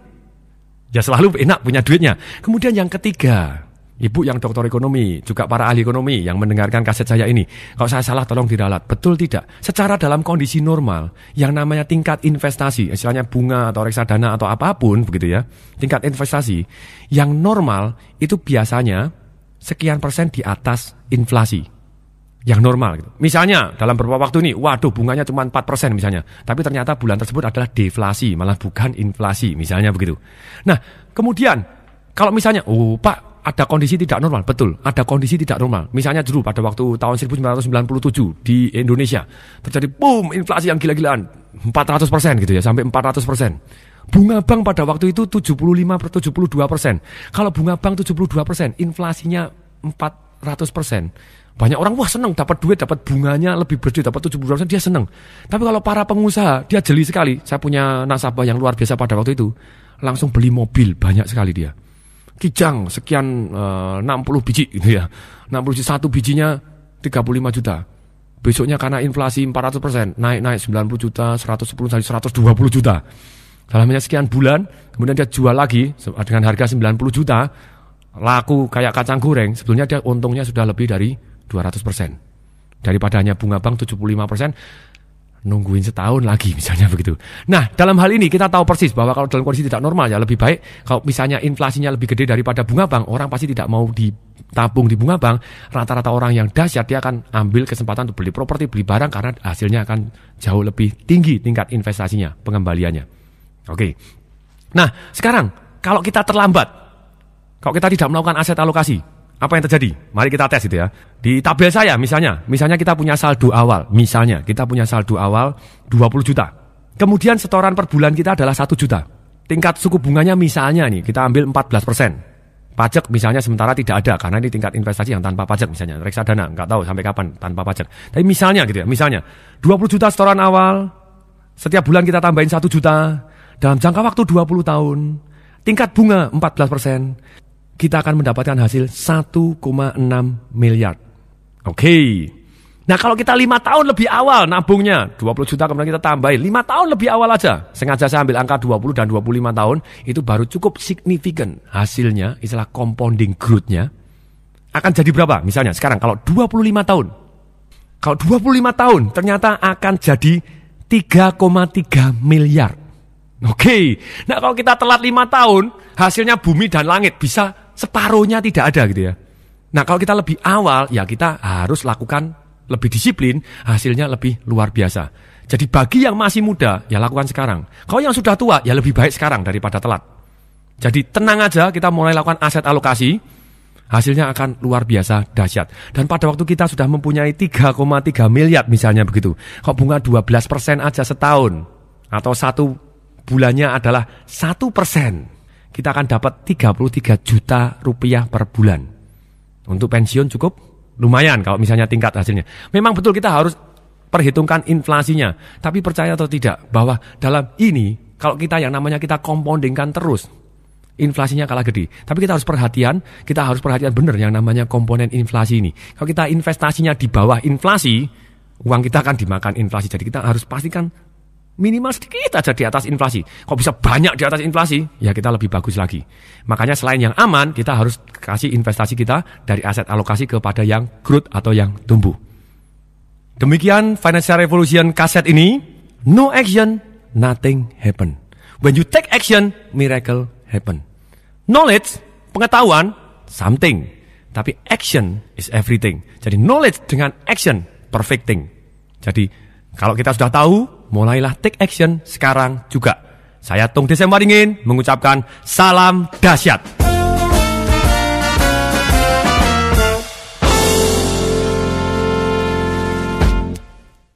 Ya selalu enak punya duitnya. Kemudian yang ketiga, Ibu yang dokter ekonomi, juga para ahli ekonomi yang mendengarkan kaset saya ini. Kalau saya salah tolong diralat. Betul tidak? Secara dalam kondisi normal, yang namanya tingkat investasi, istilahnya bunga atau reksadana atau apa pun begitu ya. Tingkat investasi yang normal itu biasanya sekian persen di atas inflasi. Yang normal gitu. Misalnya dalam beberapa waktu ini, waduh bunganya cuma 4% misalnya. Tapi ternyata bulan tersebut adalah deflasi, malah bukan inflasi misalnya begitu. Nah, kemudian kalau misalnya, oh Pak ada kondisi tidak normal, betul, ada kondisi tidak normal. Misalnya dulu pada waktu tahun 1997 di Indonesia terjadi boom inflasi yang gila-gilaan, 400 persen gitu ya, sampai 400 persen. Bunga bank pada waktu itu 75 per 72 persen. Kalau bunga bank 72 persen, inflasinya 400 persen. Banyak orang wah seneng dapat duit, dapat bunganya lebih bersih, dapat 72 persen, dia seneng. Tapi kalau para pengusaha, dia jeli sekali. Saya punya nasabah yang luar biasa pada waktu itu, langsung beli mobil banyak sekali dia kijang sekian eh, uh, 60 biji gitu ya. 60 biji satu bijinya 35 juta. Besoknya karena inflasi 400% naik-naik 90 juta, 110 sampai 120 juta. Dalam hanya sekian bulan, kemudian dia jual lagi dengan harga 90 juta, laku kayak kacang goreng, sebetulnya dia untungnya sudah lebih dari 200%. Daripada hanya bunga bank 75%, nungguin setahun lagi <laughs> misalnya begitu. Nah dalam hal ini kita tahu persis bahwa kalau dalam kondisi tidak normal ya lebih baik kalau misalnya inflasinya lebih gede daripada bunga bank orang pasti tidak mau ditabung di bunga bank rata-rata orang yang dahsyat dia akan ambil kesempatan untuk beli properti beli barang karena hasilnya akan jauh lebih tinggi tingkat investasinya pengembaliannya. Oke. Nah sekarang kalau kita terlambat kalau kita tidak melakukan aset alokasi apa yang terjadi? Mari kita tes itu ya. Di tabel saya misalnya, misalnya kita punya saldo awal, misalnya kita punya saldo awal 20 juta. Kemudian setoran per bulan kita adalah 1 juta. Tingkat suku bunganya misalnya nih, kita ambil 14 persen. Pajak misalnya sementara tidak ada karena ini tingkat investasi yang tanpa pajak misalnya. Reksadana nggak tahu sampai kapan tanpa pajak. Tapi misalnya gitu ya, misalnya 20 juta setoran awal, setiap bulan kita tambahin 1 juta, dalam jangka waktu 20 tahun, tingkat bunga 14 persen, kita akan mendapatkan hasil 1,6 miliar. Oke. Okay. Nah kalau kita lima tahun lebih awal nabungnya 20 juta kemudian kita tambahin 5 tahun lebih awal aja sengaja saya ambil angka 20 dan 25 tahun itu baru cukup signifikan hasilnya istilah compounding growth-nya akan jadi berapa misalnya sekarang kalau 25 tahun kalau 25 tahun ternyata akan jadi 3,3 miliar Oke, nah kalau kita telat lima tahun, hasilnya bumi dan langit bisa separuhnya tidak ada gitu ya. Nah kalau kita lebih awal ya kita harus lakukan lebih disiplin, hasilnya lebih luar biasa. Jadi bagi yang masih muda ya lakukan sekarang. Kalau yang sudah tua ya lebih baik sekarang daripada telat. Jadi tenang aja kita mulai lakukan aset alokasi, hasilnya akan luar biasa dahsyat. Dan pada waktu kita sudah mempunyai 3,3 miliar misalnya begitu. Kok bunga 12% aja setahun atau satu bulannya adalah satu persen kita akan dapat 33 juta rupiah per bulan. Untuk pensiun cukup lumayan kalau misalnya tingkat hasilnya. Memang betul kita harus perhitungkan inflasinya. Tapi percaya atau tidak bahwa dalam ini kalau kita yang namanya kita compoundingkan terus inflasinya kalah gede. Tapi kita harus perhatian, kita harus perhatian benar yang namanya komponen inflasi ini. Kalau kita investasinya di bawah inflasi, uang kita akan dimakan inflasi. Jadi kita harus pastikan minimal sedikit aja di atas inflasi. Kok bisa banyak di atas inflasi? Ya kita lebih bagus lagi. Makanya selain yang aman, kita harus kasih investasi kita dari aset alokasi kepada yang growth atau yang tumbuh. Demikian Financial Revolution kaset ini. No action, nothing happen. When you take action, miracle happen. Knowledge, pengetahuan, something. Tapi action is everything. Jadi knowledge dengan action, perfect thing. Jadi kalau kita sudah tahu, mulailah take action sekarang juga. Saya Tung Desem Waringin mengucapkan salam dahsyat.